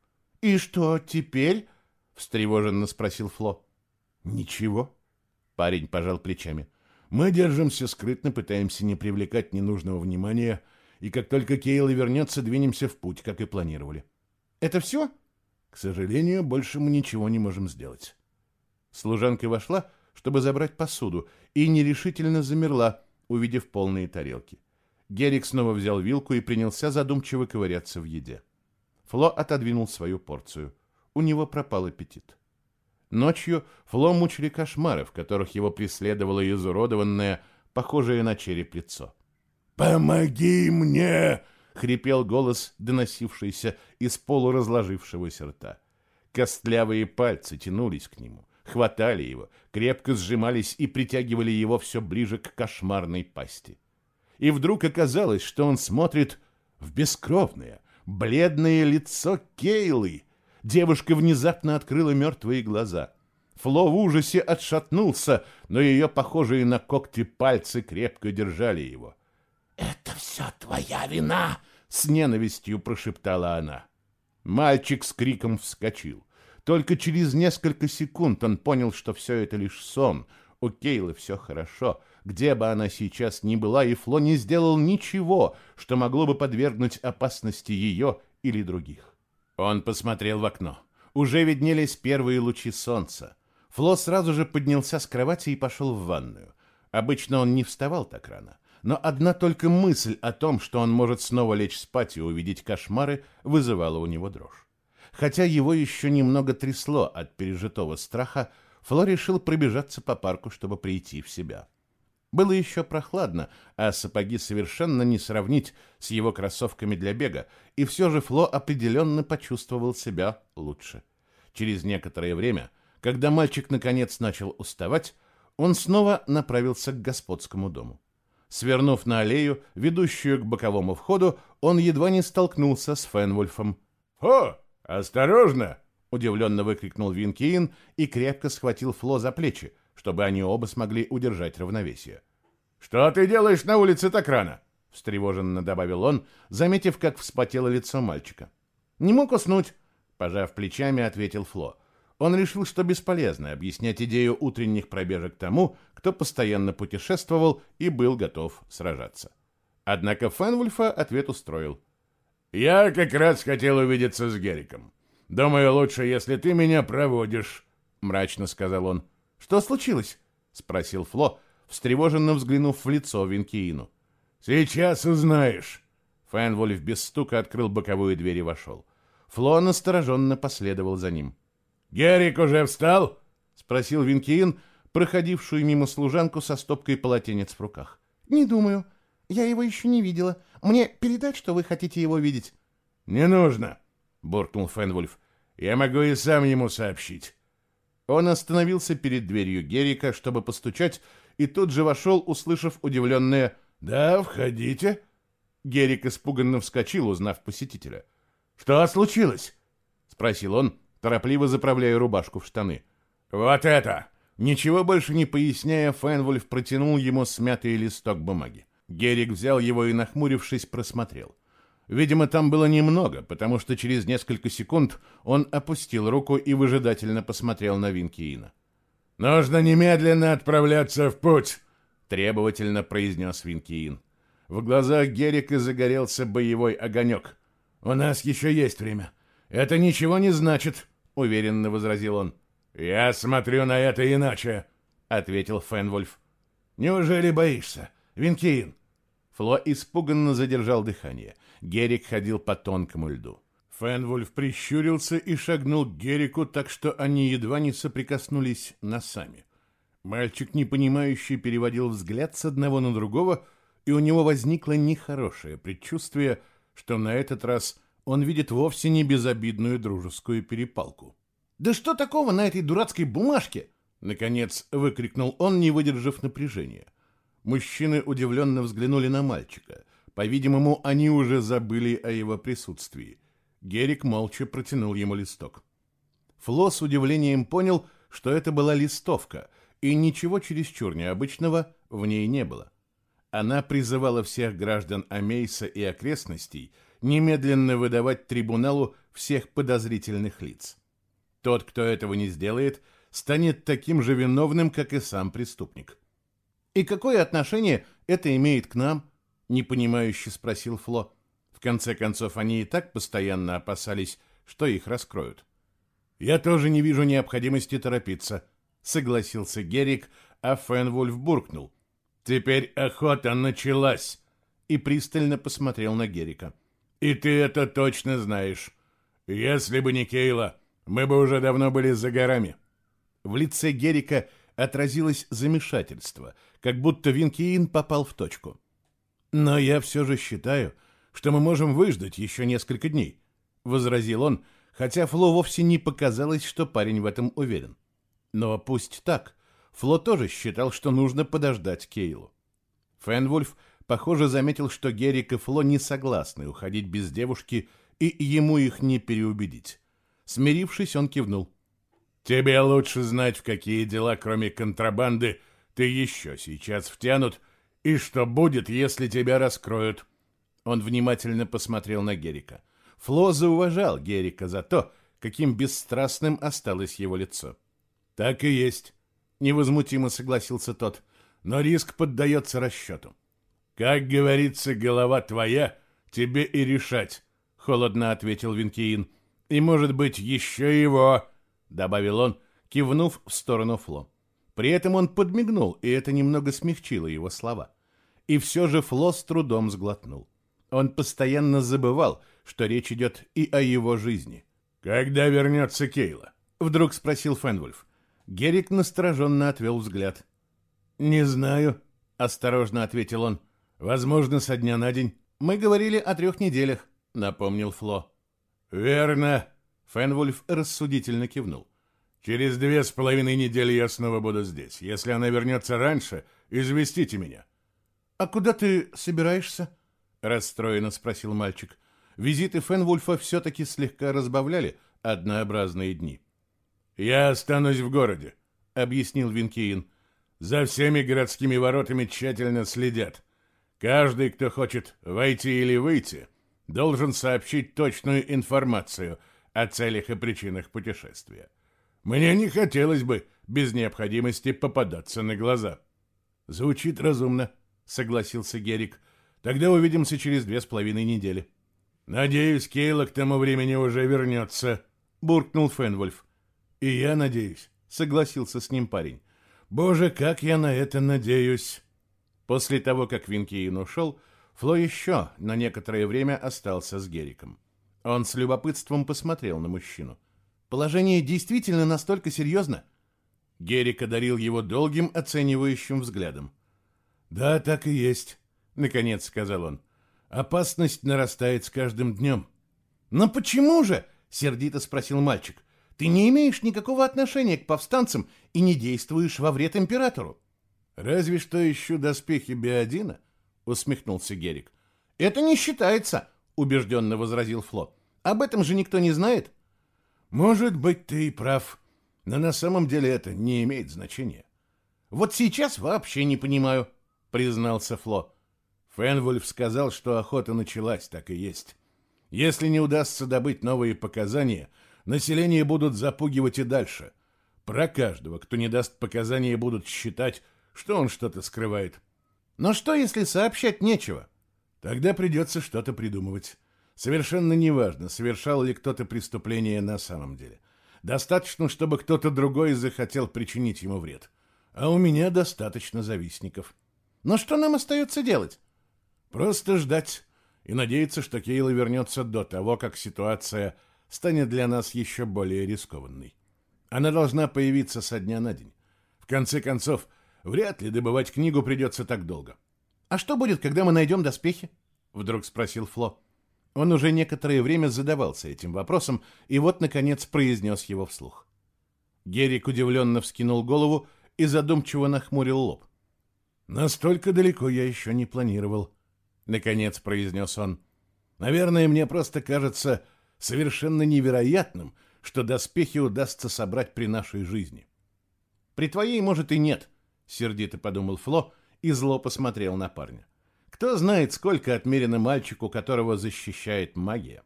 «И что теперь?» — встревоженно спросил Фло.
«Ничего». Парень пожал плечами. «Мы держимся скрытно, пытаемся не привлекать ненужного внимания, и как только Кейла вернется, двинемся в путь, как и планировали». «Это все?» «К сожалению, больше мы ничего не можем сделать». Служанка вошла, чтобы забрать посуду, и нерешительно замерла, увидев полные тарелки. Герик снова взял вилку и принялся задумчиво ковыряться в еде. Фло отодвинул свою порцию. У него пропал аппетит. Ночью Фло мучили кошмары, в которых его преследовало изуродованное, похожее на череп лицо.
«Помоги мне!»
— хрипел голос, доносившийся из полуразложившегося рта. Костлявые пальцы тянулись к нему, хватали его, крепко сжимались и притягивали его все ближе к кошмарной пасти. И вдруг оказалось, что он смотрит в бескровное, бледное лицо Кейлы. Девушка внезапно открыла мертвые глаза. Фло в ужасе отшатнулся, но ее похожие на когти пальцы крепко держали его.
«Это все твоя вина!»
— с ненавистью прошептала она. Мальчик с криком вскочил. Только через несколько секунд он понял, что все это лишь сон. У Кейлы все хорошо. Где бы она сейчас ни была, и Фло не сделал ничего, что могло бы подвергнуть опасности ее или других. Он посмотрел в окно. Уже виднелись первые лучи солнца. Фло сразу же поднялся с кровати и пошел в ванную. Обычно он не вставал так рано. Но одна только мысль о том, что он может снова лечь спать и увидеть кошмары, вызывала у него дрожь. Хотя его еще немного трясло от пережитого страха, Фло решил пробежаться по парку, чтобы прийти в себя. Было еще прохладно, а сапоги совершенно не сравнить с его кроссовками для бега, и все же Фло определенно почувствовал себя лучше. Через некоторое время, когда мальчик наконец начал уставать, он снова направился к господскому дому. Свернув на аллею, ведущую к боковому входу, он едва не столкнулся с Фенвольфом.
«О, осторожно!»
— удивленно выкрикнул Винкиин и крепко схватил Фло за плечи, чтобы они оба смогли удержать равновесие.
«Что ты делаешь на улице так рано?»
— встревоженно добавил он, заметив, как вспотело лицо мальчика. «Не мог уснуть», — пожав плечами, ответил Фло. Он решил, что бесполезно объяснять идею утренних пробежек тому, кто постоянно путешествовал и был готов сражаться. Однако Фенвульфа ответ устроил.
«Я как раз хотел увидеться с Гериком. Думаю, лучше, если ты меня проводишь», — мрачно сказал он.
«Что случилось?» — спросил Фло, встревоженно взглянув в лицо Винкиину.
«Сейчас узнаешь».
Фенвольф без стука открыл боковую дверь и вошел. Фло настороженно последовал за ним.
«Герик уже встал?»
— спросил Винкиин, проходившую мимо служанку со стопкой полотенец в руках.
Не думаю. Я его еще не видела. Мне передать, что вы хотите его видеть?
Не нужно, буркнул Фенвульф. Я могу и сам ему сообщить.
Он остановился перед дверью Герика, чтобы постучать, и тут же вошел, услышав удивленное «Да, входите». Герик испуганно вскочил, узнав посетителя. «Что случилось?» — спросил он, торопливо заправляя рубашку в штаны.
«Вот это!»
Ничего больше не поясняя, Фенвольф протянул ему смятый листок бумаги. Герик взял его и, нахмурившись, просмотрел. Видимо, там было немного, потому что через несколько секунд он опустил руку и выжидательно посмотрел на Винкиина.
«Нужно немедленно отправляться в путь!»
— требовательно произнес Винкиин. В глазах Герика загорелся боевой огонек.
«У нас еще есть время. Это ничего не значит», — уверенно возразил он. «Я смотрю на это иначе», — ответил Фенвольф. «Неужели боишься, Винкиин?»
Фло испуганно задержал дыхание. Герик ходил по тонкому льду. Фенвольф прищурился и шагнул к Герику, так что они едва не соприкоснулись носами. Мальчик, непонимающе, переводил взгляд с одного на другого, и у него возникло нехорошее предчувствие, что на этот раз он видит вовсе не безобидную дружескую перепалку.
«Да что такого на этой дурацкой бумажке?»
Наконец выкрикнул он, не выдержав напряжения. Мужчины удивленно взглянули на мальчика. По-видимому, они уже забыли о его присутствии. Герик молча протянул ему листок. Фло с удивлением понял, что это была листовка, и ничего чересчур необычного в ней не было. Она призывала всех граждан Амейса и окрестностей немедленно выдавать трибуналу всех подозрительных лиц. Тот, кто этого не сделает, станет таким же виновным, как и сам преступник.
«И какое отношение это имеет к нам?»
— непонимающе спросил Фло. В конце концов, они и так постоянно опасались, что их раскроют. «Я тоже не вижу необходимости торопиться», — согласился Герик, а Фенвульф буркнул. «Теперь охота началась!» и пристально посмотрел на Герика. «И ты это точно знаешь. Если бы не Кейла, мы бы уже давно были за горами. В лице Герика отразилось замешательство, как будто Винкиин попал в точку. Но я все же считаю, что мы можем выждать еще несколько дней, возразил он, хотя Фло вовсе не показалось, что парень в этом уверен. Но пусть так. Фло тоже считал, что нужно подождать Кейлу. Фенвульф, похоже, заметил, что Герик и Фло не согласны уходить без девушки, и ему их не переубедить. Смирившись, он кивнул. «Тебе лучше знать, в какие дела, кроме контрабанды, ты еще сейчас втянут, и что будет, если тебя раскроют». Он внимательно посмотрел на Герика. Фло зауважал Герика за то, каким бесстрастным осталось его лицо. «Так и есть», — невозмутимо согласился тот, — «но риск поддается расчету». «Как говорится, голова твоя, тебе и решать», — холодно ответил Винкиин. И, может быть, еще его, добавил он, кивнув в сторону Фло. При этом он подмигнул, и это немного смягчило его слова. И все же Фло с трудом сглотнул. Он постоянно забывал, что речь идет и о его жизни. «Когда вернется Кейла?» — вдруг спросил Фенвульф. Герик настороженно отвел взгляд. «Не знаю», — осторожно ответил он. «Возможно, со дня на день. Мы говорили о трех неделях», — напомнил Фло. «Верно», — Фенвульф рассудительно кивнул. «Через две с половиной недели я снова буду здесь. Если она вернется раньше, известите меня». «А куда ты собираешься?» — расстроенно спросил мальчик. Визиты Фенвульфа все-таки слегка разбавляли однообразные дни. «Я останусь в городе», — объяснил Винкиин. «За всеми городскими воротами тщательно следят. Каждый, кто хочет войти или выйти, должен сообщить точную информацию о целях и причинах путешествия. Мне не хотелось бы без необходимости попадаться на глаза. Звучит разумно, согласился Герик. Тогда увидимся через две с половиной недели. Надеюсь, Кейла к тому времени уже вернется, буркнул Фенвольф. И я надеюсь, согласился с ним парень. Боже, как я на это надеюсь. После того, как Винкиин ушел, Фло еще на некоторое время остался с Гериком. Он с любопытством посмотрел на мужчину. «Положение действительно настолько серьезно?» Герик одарил его долгим оценивающим взглядом. «Да, так и есть», — наконец сказал он. «Опасность нарастает с каждым днем». «Но почему же?» — сердито спросил мальчик. «Ты не имеешь никакого отношения к повстанцам и не действуешь во вред императору». «Разве что ищу доспехи Биодина», — усмехнулся Герик. «Это не считается», — убежденно возразил Фло. «Об этом же никто не знает». «Может быть, ты и прав, но на самом деле это не имеет значения». «Вот сейчас вообще не понимаю», — признался Фло. Фенвульф сказал, что охота началась, так и есть. Если не удастся добыть новые показания, население будут запугивать и дальше. Про каждого, кто не даст показания, будут считать, что он что-то скрывает. Но что, если сообщать нечего? Тогда придется что-то придумывать. Совершенно неважно, совершал ли кто-то преступление на самом деле. Достаточно, чтобы кто-то другой захотел причинить ему вред. А у меня достаточно завистников. Но что нам остается делать? Просто ждать и надеяться, что Кейла вернется до того, как ситуация станет для нас еще более рискованной. Она должна появиться со дня на день. В конце концов, вряд ли добывать книгу придется так долго. «А что будет, когда мы найдем доспехи?» — вдруг спросил Фло. Он уже некоторое время задавался этим вопросом и вот, наконец, произнес его вслух. Герик удивленно вскинул голову и задумчиво нахмурил лоб. «Настолько далеко я еще не планировал», наконец произнес он. Наверное, мне просто кажется совершенно невероятным, что доспехи удастся собрать при нашей жизни. При твоей, может, и нет, сердито подумал Фло и зло посмотрел на парня. Кто знает, сколько отмерено мальчику, которого защищает магия.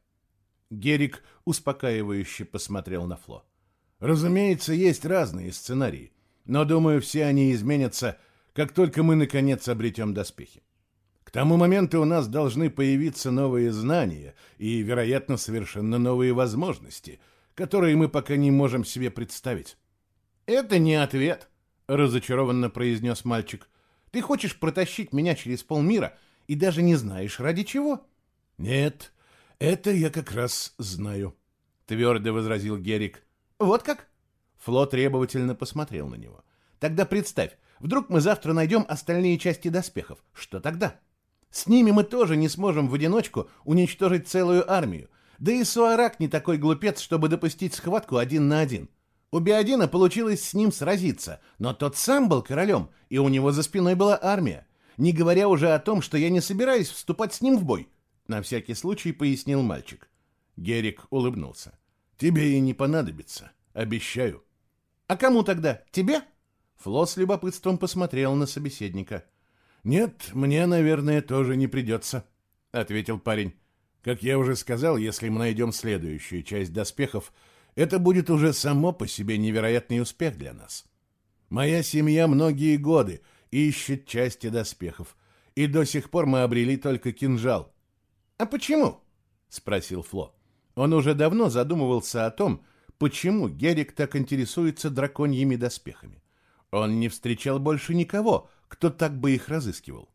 Герик успокаивающе посмотрел на Фло. Разумеется, есть разные сценарии, но, думаю, все они изменятся, как только мы, наконец, обретем доспехи. К тому моменту у нас должны появиться новые знания и, вероятно, совершенно новые возможности, которые мы пока не можем себе представить. «Это не ответ», — разочарованно произнес мальчик. «Ты хочешь протащить меня через полмира и даже не знаешь, ради чего?» «Нет, это я как раз знаю», — твердо возразил Герик. «Вот как?» Фло требовательно посмотрел на него. «Тогда представь, вдруг мы завтра найдем остальные части доспехов. Что тогда?» С ними мы тоже не сможем в одиночку уничтожить целую армию. Да и Суарак не такой глупец, чтобы допустить схватку один на один. У Биодина получилось с ним сразиться, но тот сам был королем, и у него за спиной была армия. Не говоря уже о том, что я не собираюсь вступать с ним в бой. На всякий случай пояснил мальчик. Герик улыбнулся. Тебе и не понадобится, обещаю. А кому тогда? Тебе? Фло с любопытством посмотрел на собеседника. — «Нет, мне, наверное, тоже не придется», — ответил парень. «Как я уже сказал, если мы найдем следующую часть доспехов, это будет уже само по себе невероятный успех для нас. Моя семья многие годы ищет части доспехов, и до сих пор мы обрели только кинжал». «А почему?» — спросил Фло. Он уже давно задумывался о том, почему Герик так интересуется драконьими доспехами. Он не встречал больше никого, кто так бы их разыскивал.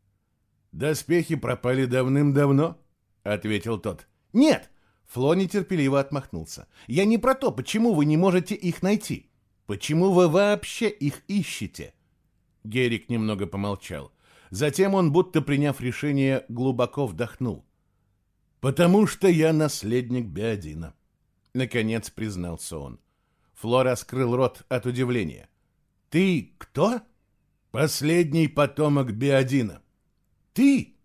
«Доспехи пропали давным-давно», — ответил тот. «Нет!» — Фло нетерпеливо отмахнулся. «Я не про то, почему вы не можете их найти. Почему вы вообще их ищете?» Герик немного помолчал. Затем он, будто приняв решение, глубоко вдохнул. «Потому что я наследник Беодина», — наконец признался он. Фло раскрыл рот от удивления. «Ты кто?» Последний потомок Биодина. Ты?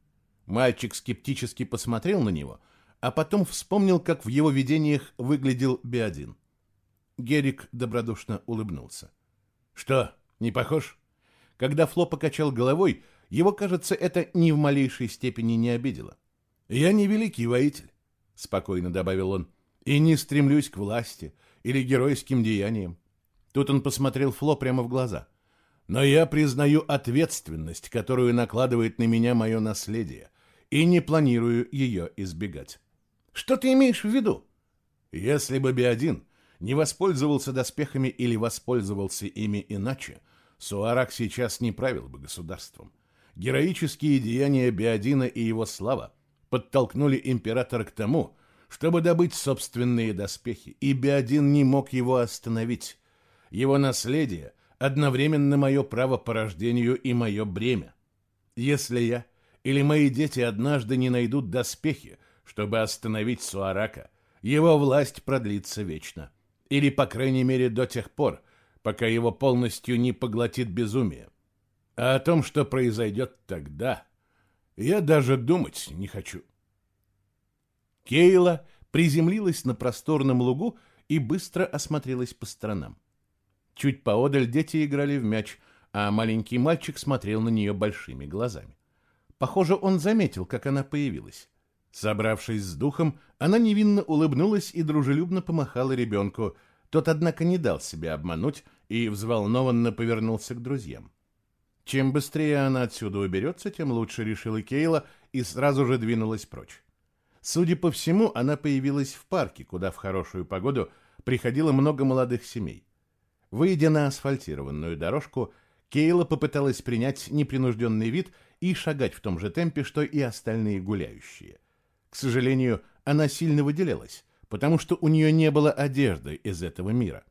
Мальчик скептически посмотрел на него, а потом вспомнил, как в его видениях выглядел Биодин. Герик добродушно улыбнулся. Что, не похож? Когда Фло покачал головой, его, кажется, это ни в малейшей степени не обидело. «Я не великий воитель», — спокойно добавил он, — «и не стремлюсь к власти или геройским деяниям». Тут он посмотрел Фло прямо в глаза но я признаю ответственность, которую накладывает на меня мое наследие, и не планирую ее избегать. Что ты имеешь в виду? Если бы Биодин не воспользовался доспехами или воспользовался ими иначе, Суарак сейчас не правил бы государством. Героические деяния Биодина и его слава подтолкнули императора к тому, чтобы добыть собственные доспехи, и Биодин не мог его остановить. Его наследие — одновременно мое право по рождению и мое бремя. Если я или мои дети однажды не найдут доспехи, чтобы остановить Суарака, его власть продлится вечно. Или, по крайней мере, до тех пор, пока его полностью не поглотит безумие. А о том, что произойдет тогда, я даже думать не хочу. Кейла приземлилась на просторном лугу и быстро осмотрелась по сторонам. Чуть поодаль дети играли в мяч, а маленький мальчик смотрел на нее большими глазами. Похоже, он заметил, как она появилась. Собравшись с духом, она невинно улыбнулась и дружелюбно помахала ребенку. Тот, однако, не дал себя обмануть и взволнованно повернулся к друзьям. Чем быстрее она отсюда уберется, тем лучше, решила Кейла и сразу же двинулась прочь. Судя по всему, она появилась в парке, куда в хорошую погоду приходило много молодых семей. Выйдя на асфальтированную дорожку, Кейла попыталась принять непринужденный вид и шагать в том же темпе, что и остальные гуляющие. К сожалению, она сильно выделялась, потому что у нее не было одежды из этого мира.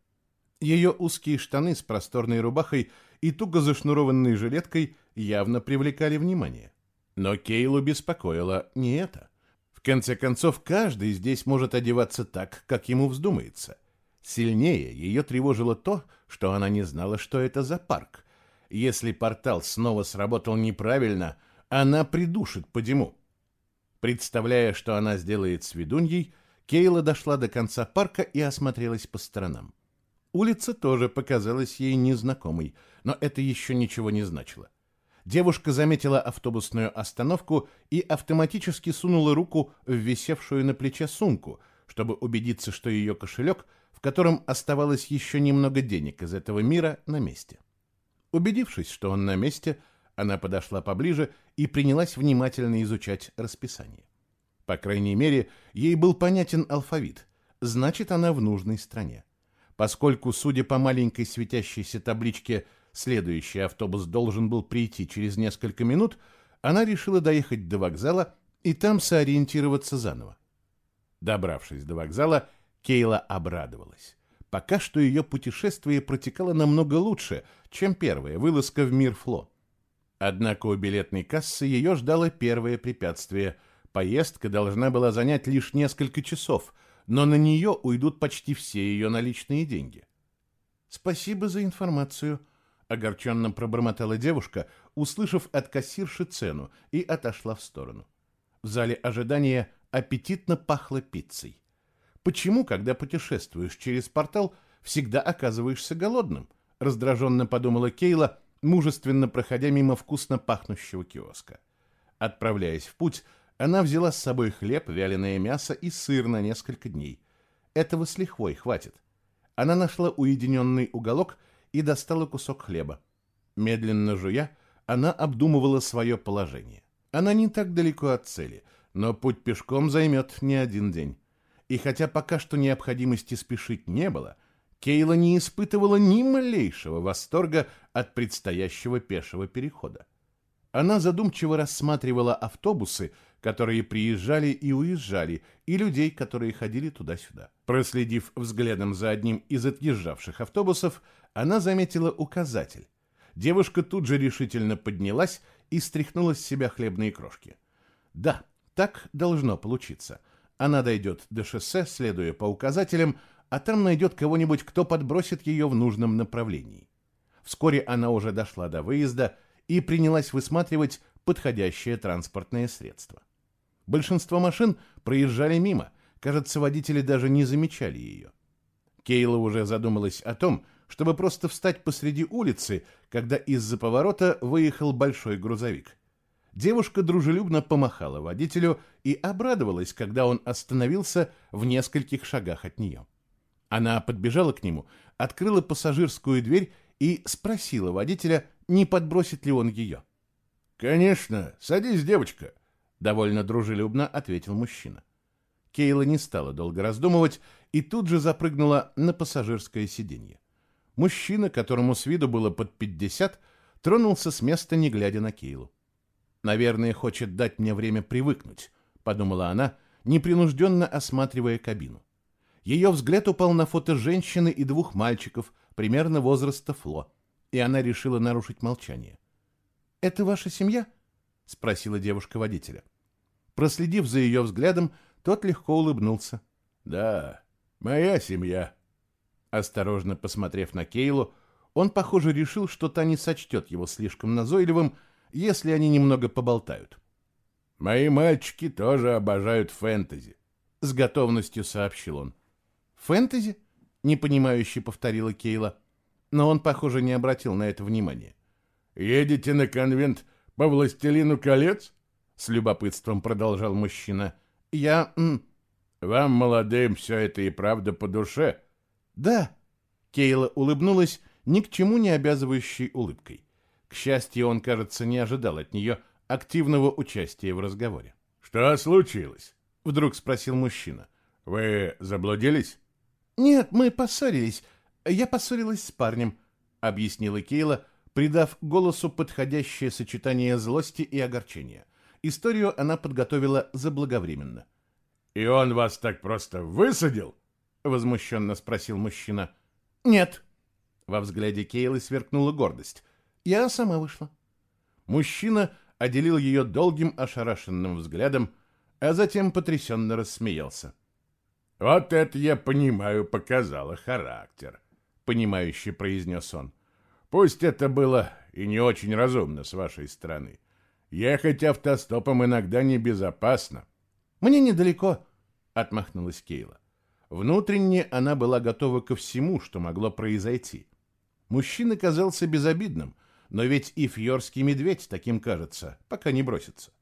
Ее узкие штаны с просторной рубахой и туго зашнурованной жилеткой явно привлекали внимание. Но Кейлу беспокоило не это. В конце концов, каждый здесь может одеваться так, как ему вздумается. Сильнее ее тревожило то, что она не знала, что это за парк. Если портал снова сработал неправильно, она придушит Падиму. Представляя, что она сделает с ведуньей, Кейла дошла до конца парка и осмотрелась по сторонам. Улица тоже показалась ей незнакомой, но это еще ничего не значило. Девушка заметила автобусную остановку и автоматически сунула руку в висевшую на плече сумку, чтобы убедиться, что ее кошелек, в котором оставалось еще немного денег из этого мира, на месте. Убедившись, что он на месте, она подошла поближе и принялась внимательно изучать расписание. По крайней мере, ей был понятен алфавит, значит, она в нужной стране. Поскольку, судя по маленькой светящейся табличке, следующий автобус должен был прийти через несколько минут, она решила доехать до вокзала и там сориентироваться заново. Добравшись до вокзала, Кейла обрадовалась. Пока что ее путешествие протекало намного лучше, чем первая вылазка в мир Фло. Однако у билетной кассы ее ждало первое препятствие. Поездка должна была занять лишь несколько часов, но на нее уйдут почти все ее наличные деньги. «Спасибо за информацию», — огорченно пробормотала девушка, услышав от кассирши цену, и отошла в сторону. В зале ожидания аппетитно пахло пиццей. Почему, когда путешествуешь через портал, всегда оказываешься голодным? Раздраженно подумала Кейла, мужественно проходя мимо вкусно пахнущего киоска. Отправляясь в путь, она взяла с собой хлеб, вяленое мясо и сыр на несколько дней. Этого с лихвой хватит. Она нашла уединенный уголок и достала кусок хлеба. Медленно жуя, она обдумывала свое положение. Она не так далеко от цели, но путь пешком займет не один день. И хотя пока что необходимости спешить не было, Кейла не испытывала ни малейшего восторга от предстоящего пешего перехода. Она задумчиво рассматривала автобусы, которые приезжали и уезжали, и людей, которые ходили туда-сюда. Проследив взглядом за одним из отъезжавших автобусов, она заметила указатель. Девушка тут же решительно поднялась и стряхнула с себя хлебные крошки. Да, так должно получиться. Она дойдет до шоссе, следуя по указателям, а там найдет кого-нибудь, кто подбросит ее в нужном направлении. Вскоре она уже дошла до выезда и принялась высматривать подходящее транспортное средство. Большинство машин проезжали мимо, кажется, водители даже не замечали ее. Кейла уже задумалась о том, чтобы просто встать посреди улицы, когда из-за поворота выехал большой грузовик. Девушка дружелюбно помахала водителю и обрадовалась, когда он остановился в нескольких шагах от нее. Она подбежала к нему, открыла пассажирскую дверь и спросила водителя, не подбросит ли он ее.
«Конечно, садись, девочка», —
довольно дружелюбно ответил мужчина. Кейла не стала долго раздумывать и тут же запрыгнула на пассажирское сиденье. Мужчина, которому с виду было под пятьдесят, тронулся с места, не глядя на Кейлу. «Наверное, хочет дать мне время привыкнуть», — подумала она, непринужденно осматривая кабину. Ее взгляд упал на фото женщины и двух мальчиков, примерно возраста Фло. и она решила нарушить молчание. «Это ваша семья?» — спросила девушка водителя. Проследив за ее взглядом, тот легко улыбнулся.
«Да, моя семья».
Осторожно посмотрев на Кейлу, он, похоже, решил, что та не сочтет его слишком назойливым, если они немного поболтают.
«Мои мальчики тоже обожают фэнтези», — с готовностью сообщил он.
«Фэнтези?» — непонимающе повторила Кейла. Но он, похоже, не обратил на это внимания.
«Едете на конвент по «Властелину колец»?» — с любопытством продолжал мужчина.
«Я...
Вам, молодым, все это и правда по душе?»
«Да». Кейла улыбнулась ни к чему не обязывающей улыбкой. К счастью, он, кажется, не ожидал от нее активного участия в разговоре.
«Что случилось?»
— вдруг спросил мужчина.
«Вы заблудились?»
«Нет, мы поссорились. Я поссорилась с парнем», — объяснила Кейла, придав голосу подходящее сочетание злости и огорчения. Историю она подготовила заблаговременно.
«И он вас так просто высадил?» — возмущенно спросил мужчина.
«Нет». Во взгляде Кейлы сверкнула гордость. «Я сама вышла». Мужчина отделил ее долгим ошарашенным взглядом, а затем потрясенно рассмеялся.
«Вот это я понимаю, показала характер», — понимающе произнес он. «Пусть это было и не очень разумно с вашей стороны. Ехать автостопом иногда небезопасно».
«Мне недалеко», — отмахнулась Кейла. Внутренне она была готова ко всему, что могло произойти. Мужчина казался безобидным, но ведь и фьорский медведь таким кажется, пока не бросится.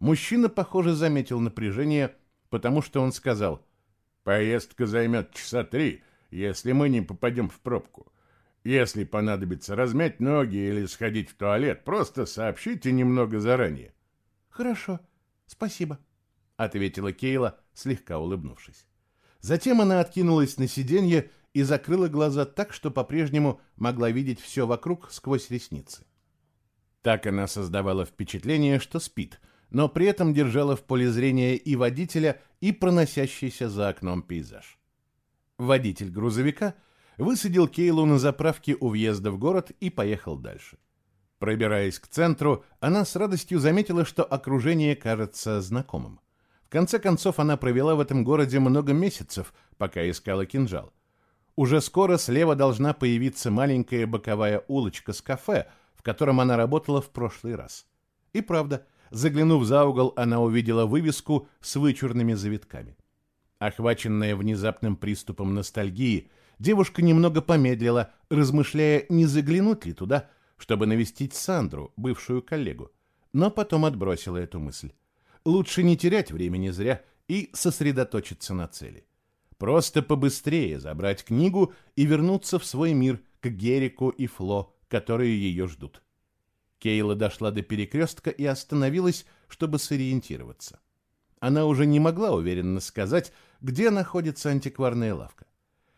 Мужчина, похоже, заметил напряжение, потому что он сказал —
Поездка займет часа три, если мы не попадем в пробку. Если понадобится размять ноги или сходить в туалет, просто сообщите немного заранее.
Хорошо, спасибо, ответила Кейла, слегка улыбнувшись. Затем она откинулась на сиденье и закрыла глаза так, что по-прежнему могла видеть все вокруг сквозь ресницы. Так она создавала впечатление, что спит — но при этом держала в поле зрения и водителя, и проносящийся за окном пейзаж. Водитель грузовика высадил Кейлу на заправке у въезда в город и поехал дальше. Пробираясь к центру, она с радостью заметила, что окружение кажется знакомым. В конце концов, она провела в этом городе много месяцев, пока искала кинжал. Уже скоро слева должна появиться маленькая боковая улочка с кафе, в котором она работала в прошлый раз. И правда, Заглянув за угол, она увидела вывеску с вычурными завитками. Охваченная внезапным приступом ностальгии, девушка немного помедлила, размышляя, не заглянуть ли туда, чтобы навестить Сандру, бывшую коллегу, но потом отбросила эту мысль. Лучше не терять времени зря и сосредоточиться на цели. Просто побыстрее забрать книгу и вернуться в свой мир к Герику и Фло, которые ее ждут. Кейла дошла до перекрестка и остановилась, чтобы сориентироваться. Она уже не могла уверенно сказать, где находится антикварная лавка.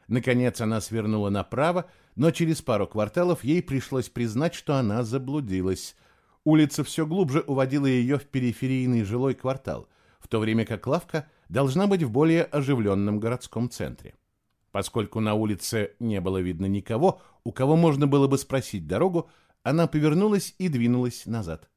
Наконец она свернула направо, но через пару кварталов ей пришлось признать, что она заблудилась. Улица все глубже уводила ее в периферийный жилой квартал, в то время как лавка должна быть в более оживленном городском центре. Поскольку на улице не было видно никого, у кого можно было бы спросить дорогу, она повернулась и двинулась назад.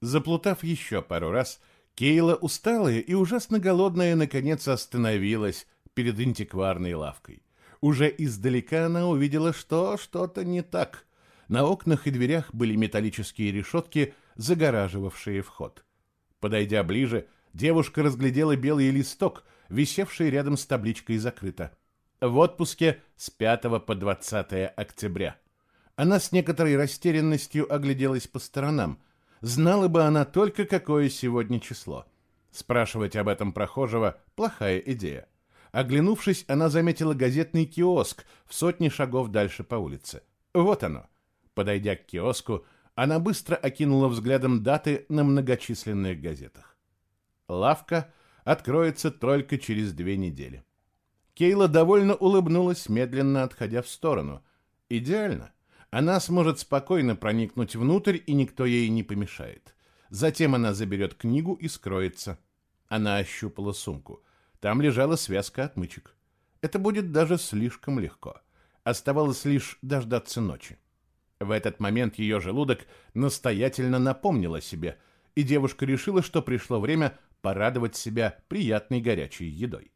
Заплутав еще пару раз, Кейла, усталая и ужасно голодная, наконец остановилась перед антикварной лавкой. Уже издалека она увидела, что что-то не так. На окнах и дверях были металлические решетки, загораживавшие вход. Подойдя ближе, девушка разглядела белый листок, висевший рядом с табличкой «Закрыто». В отпуске с 5 по 20 октября. Она с некоторой растерянностью огляделась по сторонам. Знала бы она только, какое сегодня число. Спрашивать об этом прохожего – плохая идея. Оглянувшись, она заметила газетный киоск в сотне шагов дальше по улице. Вот оно. Подойдя к киоску, она быстро окинула взглядом даты на многочисленных газетах. Лавка откроется только через две недели. Кейла довольно улыбнулась, медленно отходя в сторону. Идеально она сможет спокойно проникнуть внутрь, и никто ей не помешает. Затем она заберет книгу и скроется. Она ощупала сумку. Там лежала связка отмычек. Это будет даже слишком легко. Оставалось лишь дождаться ночи. В этот момент ее желудок настоятельно напомнил о себе, и девушка решила, что пришло время порадовать себя приятной горячей едой.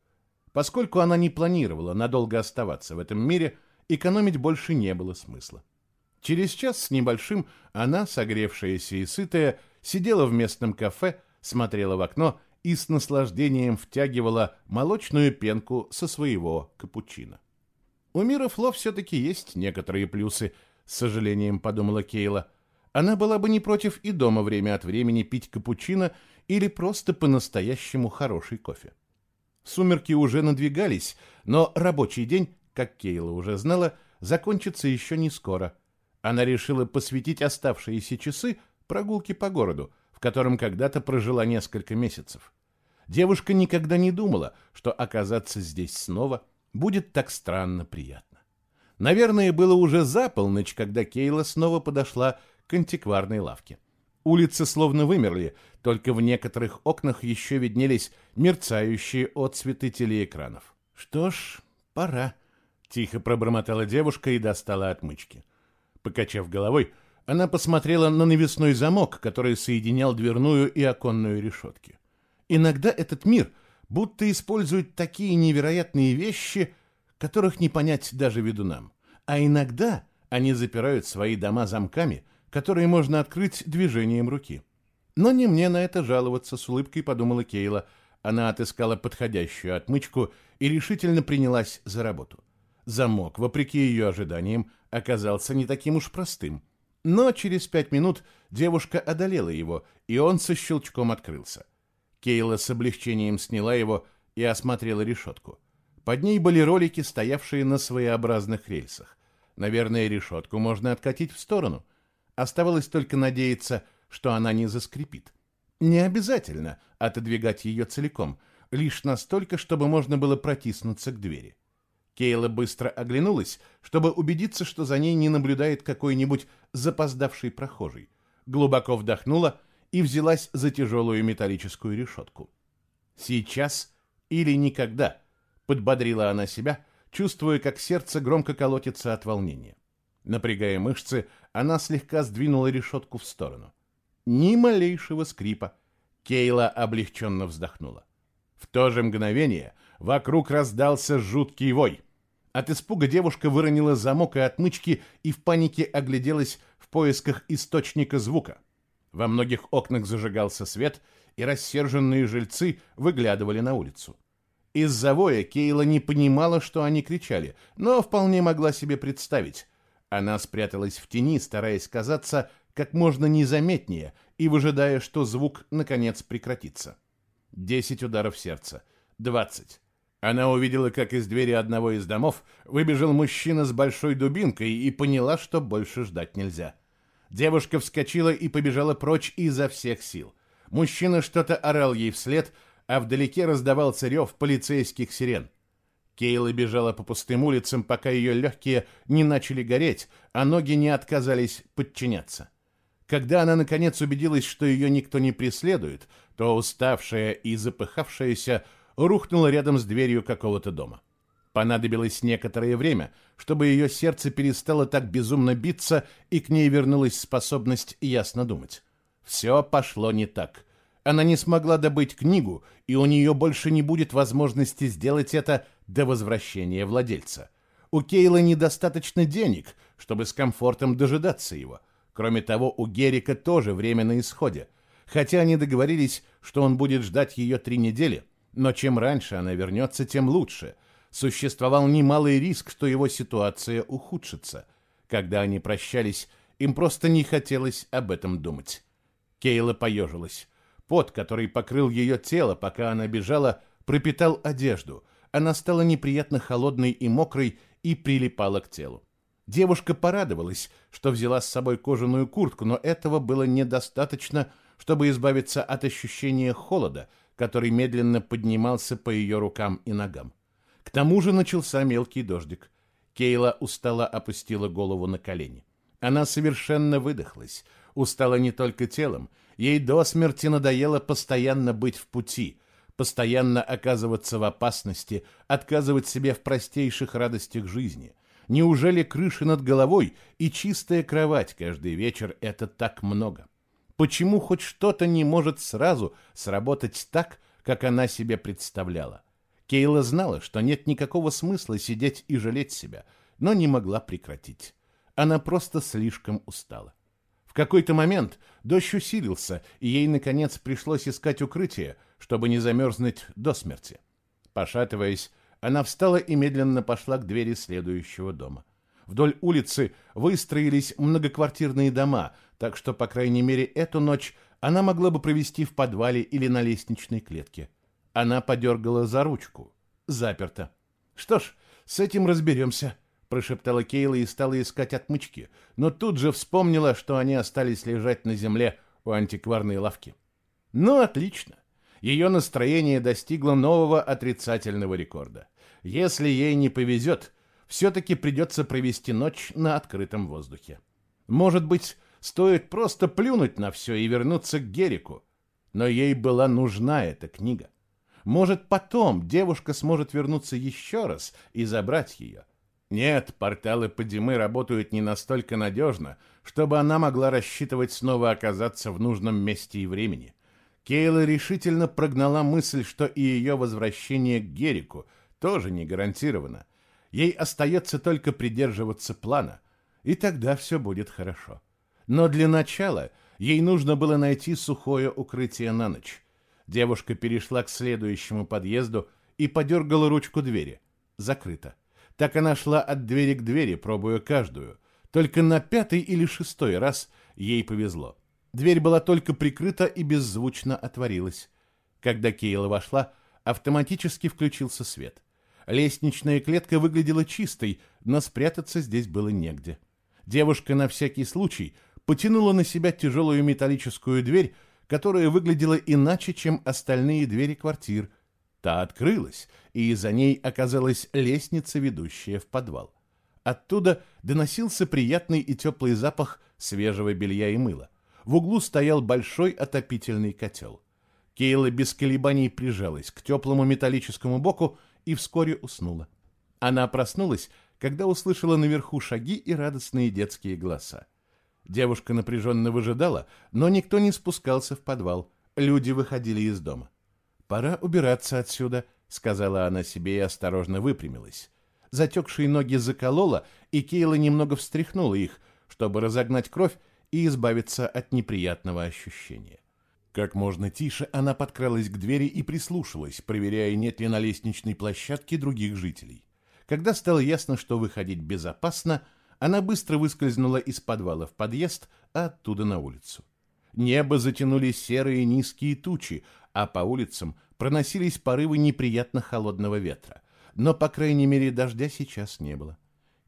Поскольку она не планировала надолго оставаться в этом мире, экономить больше не было смысла. Через час с небольшим она, согревшаяся и сытая, сидела в местном кафе, смотрела в окно и с наслаждением втягивала молочную пенку со своего капучино. У мира Фло все-таки есть некоторые плюсы, с сожалением подумала Кейла. Она была бы не против и дома время от времени пить капучино или просто по-настоящему хороший кофе. Сумерки уже надвигались, но рабочий день, как Кейла уже знала, закончится еще не скоро. Она решила посвятить оставшиеся часы прогулке по городу, в котором когда-то прожила несколько месяцев. Девушка никогда не думала, что оказаться здесь снова будет так странно приятно. Наверное, было уже за полночь, когда Кейла снова подошла к антикварной лавке. Улицы словно вымерли, только в некоторых окнах еще виднелись мерцающие отцветы телеэкранов. «Что ж, пора», — тихо пробормотала девушка и достала отмычки. Покачав головой, она посмотрела на навесной замок, который соединял дверную и оконную решетки. Иногда этот мир будто использует такие невероятные вещи, которых не понять даже ведунам. А иногда они запирают свои дома замками, которые можно открыть движением руки. Но не мне на это жаловаться, с улыбкой подумала Кейла. Она отыскала подходящую отмычку и решительно принялась за работу. Замок, вопреки ее ожиданиям, оказался не таким уж простым. Но через пять минут девушка одолела его, и он со щелчком открылся. Кейла с облегчением сняла его и осмотрела решетку. Под ней были ролики, стоявшие на своеобразных рельсах. Наверное, решетку можно откатить в сторону. Оставалось только надеяться, что она не заскрипит. Не обязательно отодвигать ее целиком, лишь настолько, чтобы можно было протиснуться к двери. Кейла быстро оглянулась, чтобы убедиться, что за ней не наблюдает какой-нибудь запоздавший прохожий. Глубоко вдохнула и взялась за тяжелую металлическую решетку. «Сейчас или никогда», — подбодрила она себя, чувствуя, как сердце громко колотится от волнения. Напрягая мышцы, она слегка сдвинула решетку в сторону. Ни малейшего скрипа. Кейла облегченно вздохнула. В то же мгновение Вокруг раздался жуткий вой. От испуга девушка выронила замок и отмычки и в панике огляделась в поисках источника звука. Во многих окнах зажигался свет, и рассерженные жильцы выглядывали на улицу. Из-за воя Кейла не понимала, что они кричали, но вполне могла себе представить. Она спряталась в тени, стараясь казаться как можно незаметнее и выжидая, что звук наконец прекратится. Десять ударов сердца, двадцать. Она увидела, как из двери одного из домов выбежал мужчина с большой дубинкой и поняла, что больше ждать нельзя. Девушка вскочила и побежала прочь изо всех сил. Мужчина что-то орал ей вслед, а вдалеке раздавался рев полицейских сирен. Кейла бежала по пустым улицам, пока ее легкие не начали гореть, а ноги не отказались подчиняться. Когда она наконец убедилась, что ее никто не преследует, то уставшая и запыхавшаяся рухнула рядом с дверью какого-то дома. Понадобилось некоторое время, чтобы ее сердце перестало так безумно биться, и к ней вернулась способность ясно думать. Все пошло не так. Она не смогла добыть книгу, и у нее больше не будет возможности сделать это до возвращения владельца. У Кейла недостаточно денег, чтобы с комфортом дожидаться его. Кроме того, у Герика тоже время на исходе. Хотя они договорились, что он будет ждать ее три недели – но чем раньше она вернется, тем лучше. Существовал немалый риск, что его ситуация ухудшится. Когда они прощались, им просто не хотелось об этом думать. Кейла поежилась. Пот, который покрыл ее тело, пока она бежала, пропитал одежду. Она стала неприятно холодной и мокрой и прилипала к телу. Девушка порадовалась, что взяла с собой кожаную куртку, но этого было недостаточно, чтобы избавиться от ощущения холода – который медленно поднимался по ее рукам и ногам. К тому же начался мелкий дождик. Кейла устало опустила голову на колени. Она совершенно выдохлась, устала не только телом, ей до смерти надоело постоянно быть в пути, постоянно оказываться в опасности, отказывать себе в простейших радостях жизни. Неужели крыша над головой и чистая кровать каждый вечер — это так много? Почему хоть что-то не может сразу сработать так, как она себе представляла? Кейла знала, что нет никакого смысла сидеть и жалеть себя, но не могла прекратить. Она просто слишком устала. В какой-то момент дождь усилился, и ей, наконец, пришлось искать укрытие, чтобы не замерзнуть до смерти. Пошатываясь, она встала и медленно пошла к двери следующего дома. Вдоль улицы выстроились многоквартирные дома, так что, по крайней мере, эту ночь она могла бы провести в подвале или на лестничной клетке. Она подергала за ручку. Заперто. Что ж, с этим разберемся прошептала Кейла и стала искать отмычки, но тут же вспомнила, что они остались лежать на земле у антикварной лавки. Ну, отлично. Ее настроение достигло нового отрицательного рекорда. Если ей не повезет, все-таки придется провести ночь на открытом воздухе. Может быть, стоит просто плюнуть на все и вернуться к Герику. Но ей была нужна эта книга. Может, потом девушка сможет вернуться еще раз и забрать ее. Нет, порталы Падимы работают не настолько надежно, чтобы она могла рассчитывать снова оказаться в нужном месте и времени. Кейла решительно прогнала мысль, что и ее возвращение к Герику тоже не гарантировано. Ей остается только придерживаться плана, и тогда все будет хорошо. Но для начала ей нужно было найти сухое укрытие на ночь. Девушка перешла к следующему подъезду и подергала ручку двери. Закрыто. Так она шла от двери к двери, пробуя каждую. Только на пятый или шестой раз ей повезло. Дверь была только прикрыта и беззвучно отворилась. Когда Кейла вошла, автоматически включился свет. Лестничная клетка выглядела чистой, но спрятаться здесь было негде. Девушка на всякий случай потянула на себя тяжелую металлическую дверь, которая выглядела иначе, чем остальные двери квартир – Та открылась, и за ней оказалась лестница, ведущая в подвал. Оттуда доносился приятный и теплый запах свежего белья и мыла. В углу стоял большой отопительный котел. Кейла без колебаний прижалась к теплому металлическому боку и вскоре уснула. Она проснулась, когда услышала наверху шаги и радостные детские голоса. Девушка напряженно выжидала, но никто не спускался в подвал. Люди выходили из дома. «Пора убираться отсюда», — сказала она себе и осторожно выпрямилась. Затекшие ноги заколола, и Кейла немного встряхнула их, чтобы разогнать кровь и избавиться от неприятного ощущения. Как можно тише она подкралась к двери и прислушалась, проверяя, нет ли на лестничной площадке других жителей. Когда стало ясно, что выходить безопасно, она быстро выскользнула из подвала в подъезд, а оттуда на улицу. Небо затянули серые низкие тучи, а по улицам проносились порывы неприятно холодного ветра. Но, по крайней мере, дождя сейчас не было.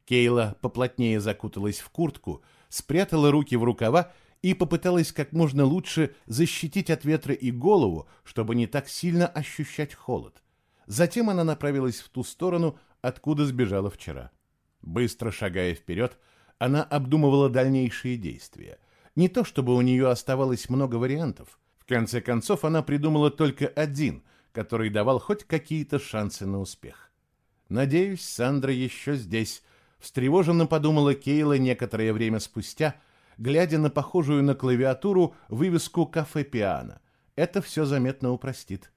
Кейла поплотнее закуталась в куртку, спрятала руки в рукава и попыталась как можно лучше защитить от ветра и голову, чтобы не так сильно ощущать холод. Затем она направилась в ту сторону, откуда сбежала вчера. Быстро шагая вперед, она обдумывала дальнейшие действия. Не то чтобы у нее оставалось много вариантов. В конце концов, она придумала только один, который давал хоть какие-то шансы на успех. «Надеюсь, Сандра еще здесь», — встревоженно подумала Кейла некоторое время спустя, глядя на похожую на клавиатуру вывеску «Кафе Пиано». Это все заметно упростит.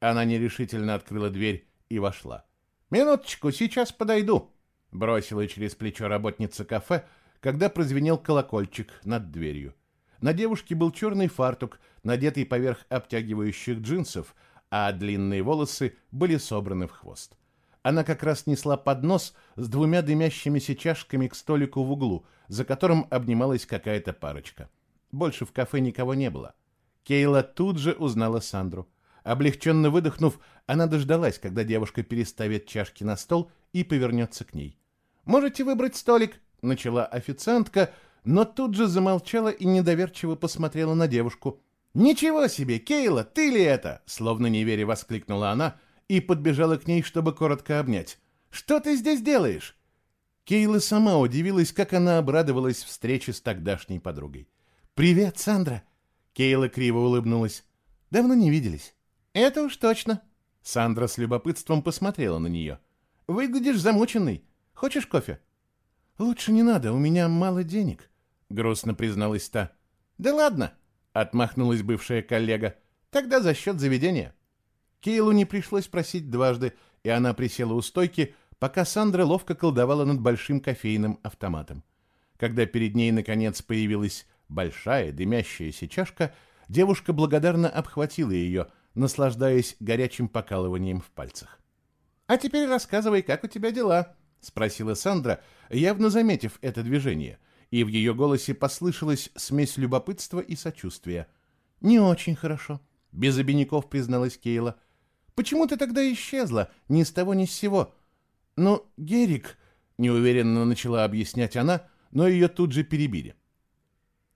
Она нерешительно открыла дверь и вошла. «Минуточку, сейчас подойду», — бросила через плечо работница кафе, когда прозвенел колокольчик над дверью. На девушке был черный фартук, надетый поверх обтягивающих джинсов, а длинные волосы были собраны в хвост. Она как раз несла поднос с двумя дымящимися чашками к столику в углу, за которым обнималась какая-то парочка. Больше в кафе никого не было. Кейла тут же узнала Сандру. Облегченно выдохнув, она дождалась, когда девушка переставит чашки на стол и повернется к ней. «Можете выбрать столик», — начала официантка, но тут же замолчала и недоверчиво посмотрела на девушку. «Ничего себе, Кейла, ты ли это?» Словно не веря воскликнула она и подбежала к ней, чтобы коротко обнять. «Что ты здесь делаешь?» Кейла сама удивилась, как она обрадовалась встрече с тогдашней подругой. «Привет, Сандра!» Кейла криво улыбнулась. «Давно не виделись». «Это уж точно». Сандра с любопытством посмотрела на нее. «Выглядишь замученный. Хочешь кофе?» «Лучше не надо, у меня мало денег», — грустно призналась та. «Да ладно», — отмахнулась бывшая коллега. «Тогда за счет заведения». Кейлу не пришлось просить дважды, и она присела у стойки, пока Сандра ловко колдовала над большим кофейным автоматом. Когда перед ней, наконец, появилась большая дымящаяся чашка, девушка благодарно обхватила ее, наслаждаясь горячим покалыванием в пальцах. «А теперь рассказывай, как у тебя дела?» — спросила Сандра, явно заметив это движение, и в ее голосе послышалась смесь любопытства и сочувствия. «Не очень хорошо», — без обиняков призналась Кейла. «Почему ты тогда исчезла? Ни с того ни с сего». «Ну, Герик», — неуверенно начала объяснять она, но ее тут же перебили.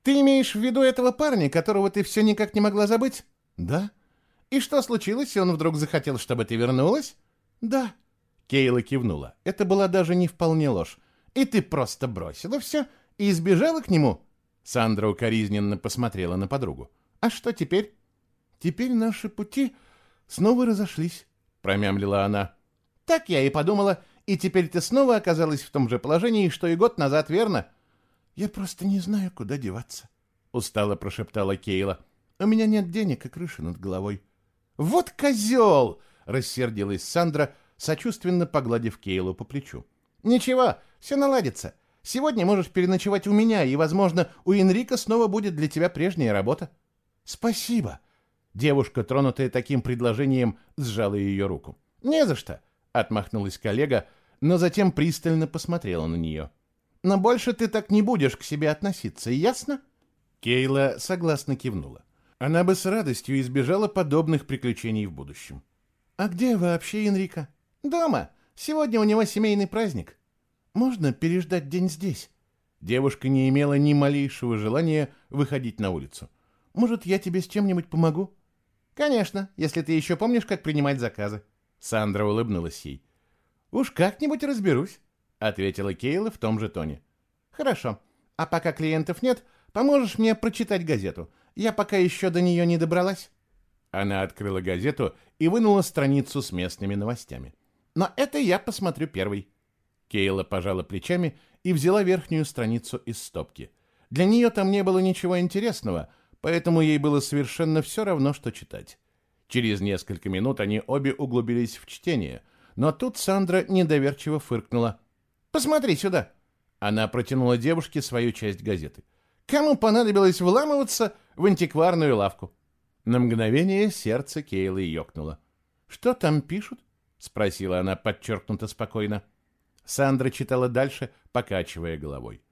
«Ты имеешь в виду этого парня, которого ты все никак не могла забыть?» «Да». «И что случилось? Он вдруг захотел, чтобы ты вернулась?» «Да». Кейла кивнула. Это была даже не вполне ложь. «И ты просто бросила все и избежала к нему?» Сандра укоризненно посмотрела на подругу. «А что теперь?» «Теперь наши пути снова разошлись», — промямлила она. «Так я и подумала. И теперь ты снова оказалась в том же положении, что и год назад, верно?» «Я просто не знаю, куда деваться», — устало прошептала Кейла. «У меня нет денег и крыши над головой». «Вот козел!» — рассердилась Сандра, сочувственно погладив Кейлу по плечу. «Ничего, все наладится. Сегодня можешь переночевать у меня, и, возможно, у Энрика снова будет для тебя прежняя работа». «Спасибо!» Девушка, тронутая таким предложением, сжала ее руку. «Не за что!» — отмахнулась коллега, но затем пристально посмотрела на нее. «Но больше ты так не будешь к себе относиться, ясно?» Кейла согласно кивнула. Она бы с радостью избежала подобных приключений в будущем. «А где вообще Энрика?» «Дома. Сегодня у него семейный праздник». «Можно переждать день здесь?» Девушка не имела ни малейшего желания выходить на улицу. «Может, я тебе с чем-нибудь помогу?» «Конечно, если ты еще помнишь, как принимать заказы». Сандра улыбнулась ей. «Уж как-нибудь разберусь», — ответила Кейла в том же тоне. «Хорошо. А пока клиентов нет, поможешь мне прочитать газету. Я пока еще до нее не добралась». Она открыла газету и вынула страницу с местными новостями. «Но это я посмотрю первый». Кейла пожала плечами и взяла верхнюю страницу из стопки. Для нее там не было ничего интересного, поэтому ей было совершенно все равно, что читать. Через несколько минут они обе углубились в чтение, но тут Сандра недоверчиво фыркнула. «Посмотри сюда!» Она протянула девушке свою часть газеты. «Кому понадобилось вламываться в антикварную лавку?» На мгновение сердце Кейлы ёкнуло. «Что там пишут?» — спросила она подчеркнуто спокойно. Сандра читала дальше, покачивая головой.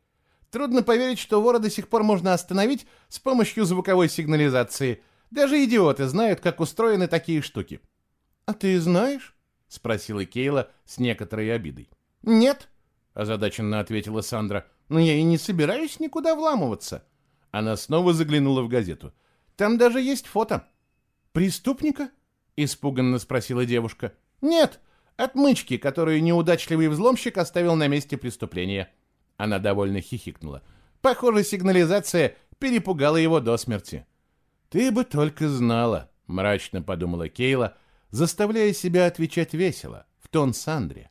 «Трудно поверить, что вора до сих пор можно остановить с помощью звуковой сигнализации. Даже идиоты знают, как устроены такие штуки». «А ты знаешь?» — спросила Кейла с некоторой обидой. «Нет», — озадаченно ответила Сандра. «Но я и не собираюсь никуда вламываться». Она снова заглянула в газету. Там даже есть фото. Преступника? Испуганно спросила девушка. Нет, отмычки, которую неудачливый взломщик оставил на месте преступления. Она довольно хихикнула. Похоже, сигнализация перепугала его до смерти. Ты бы только знала, мрачно подумала Кейла, заставляя себя отвечать весело, в тон Сандре.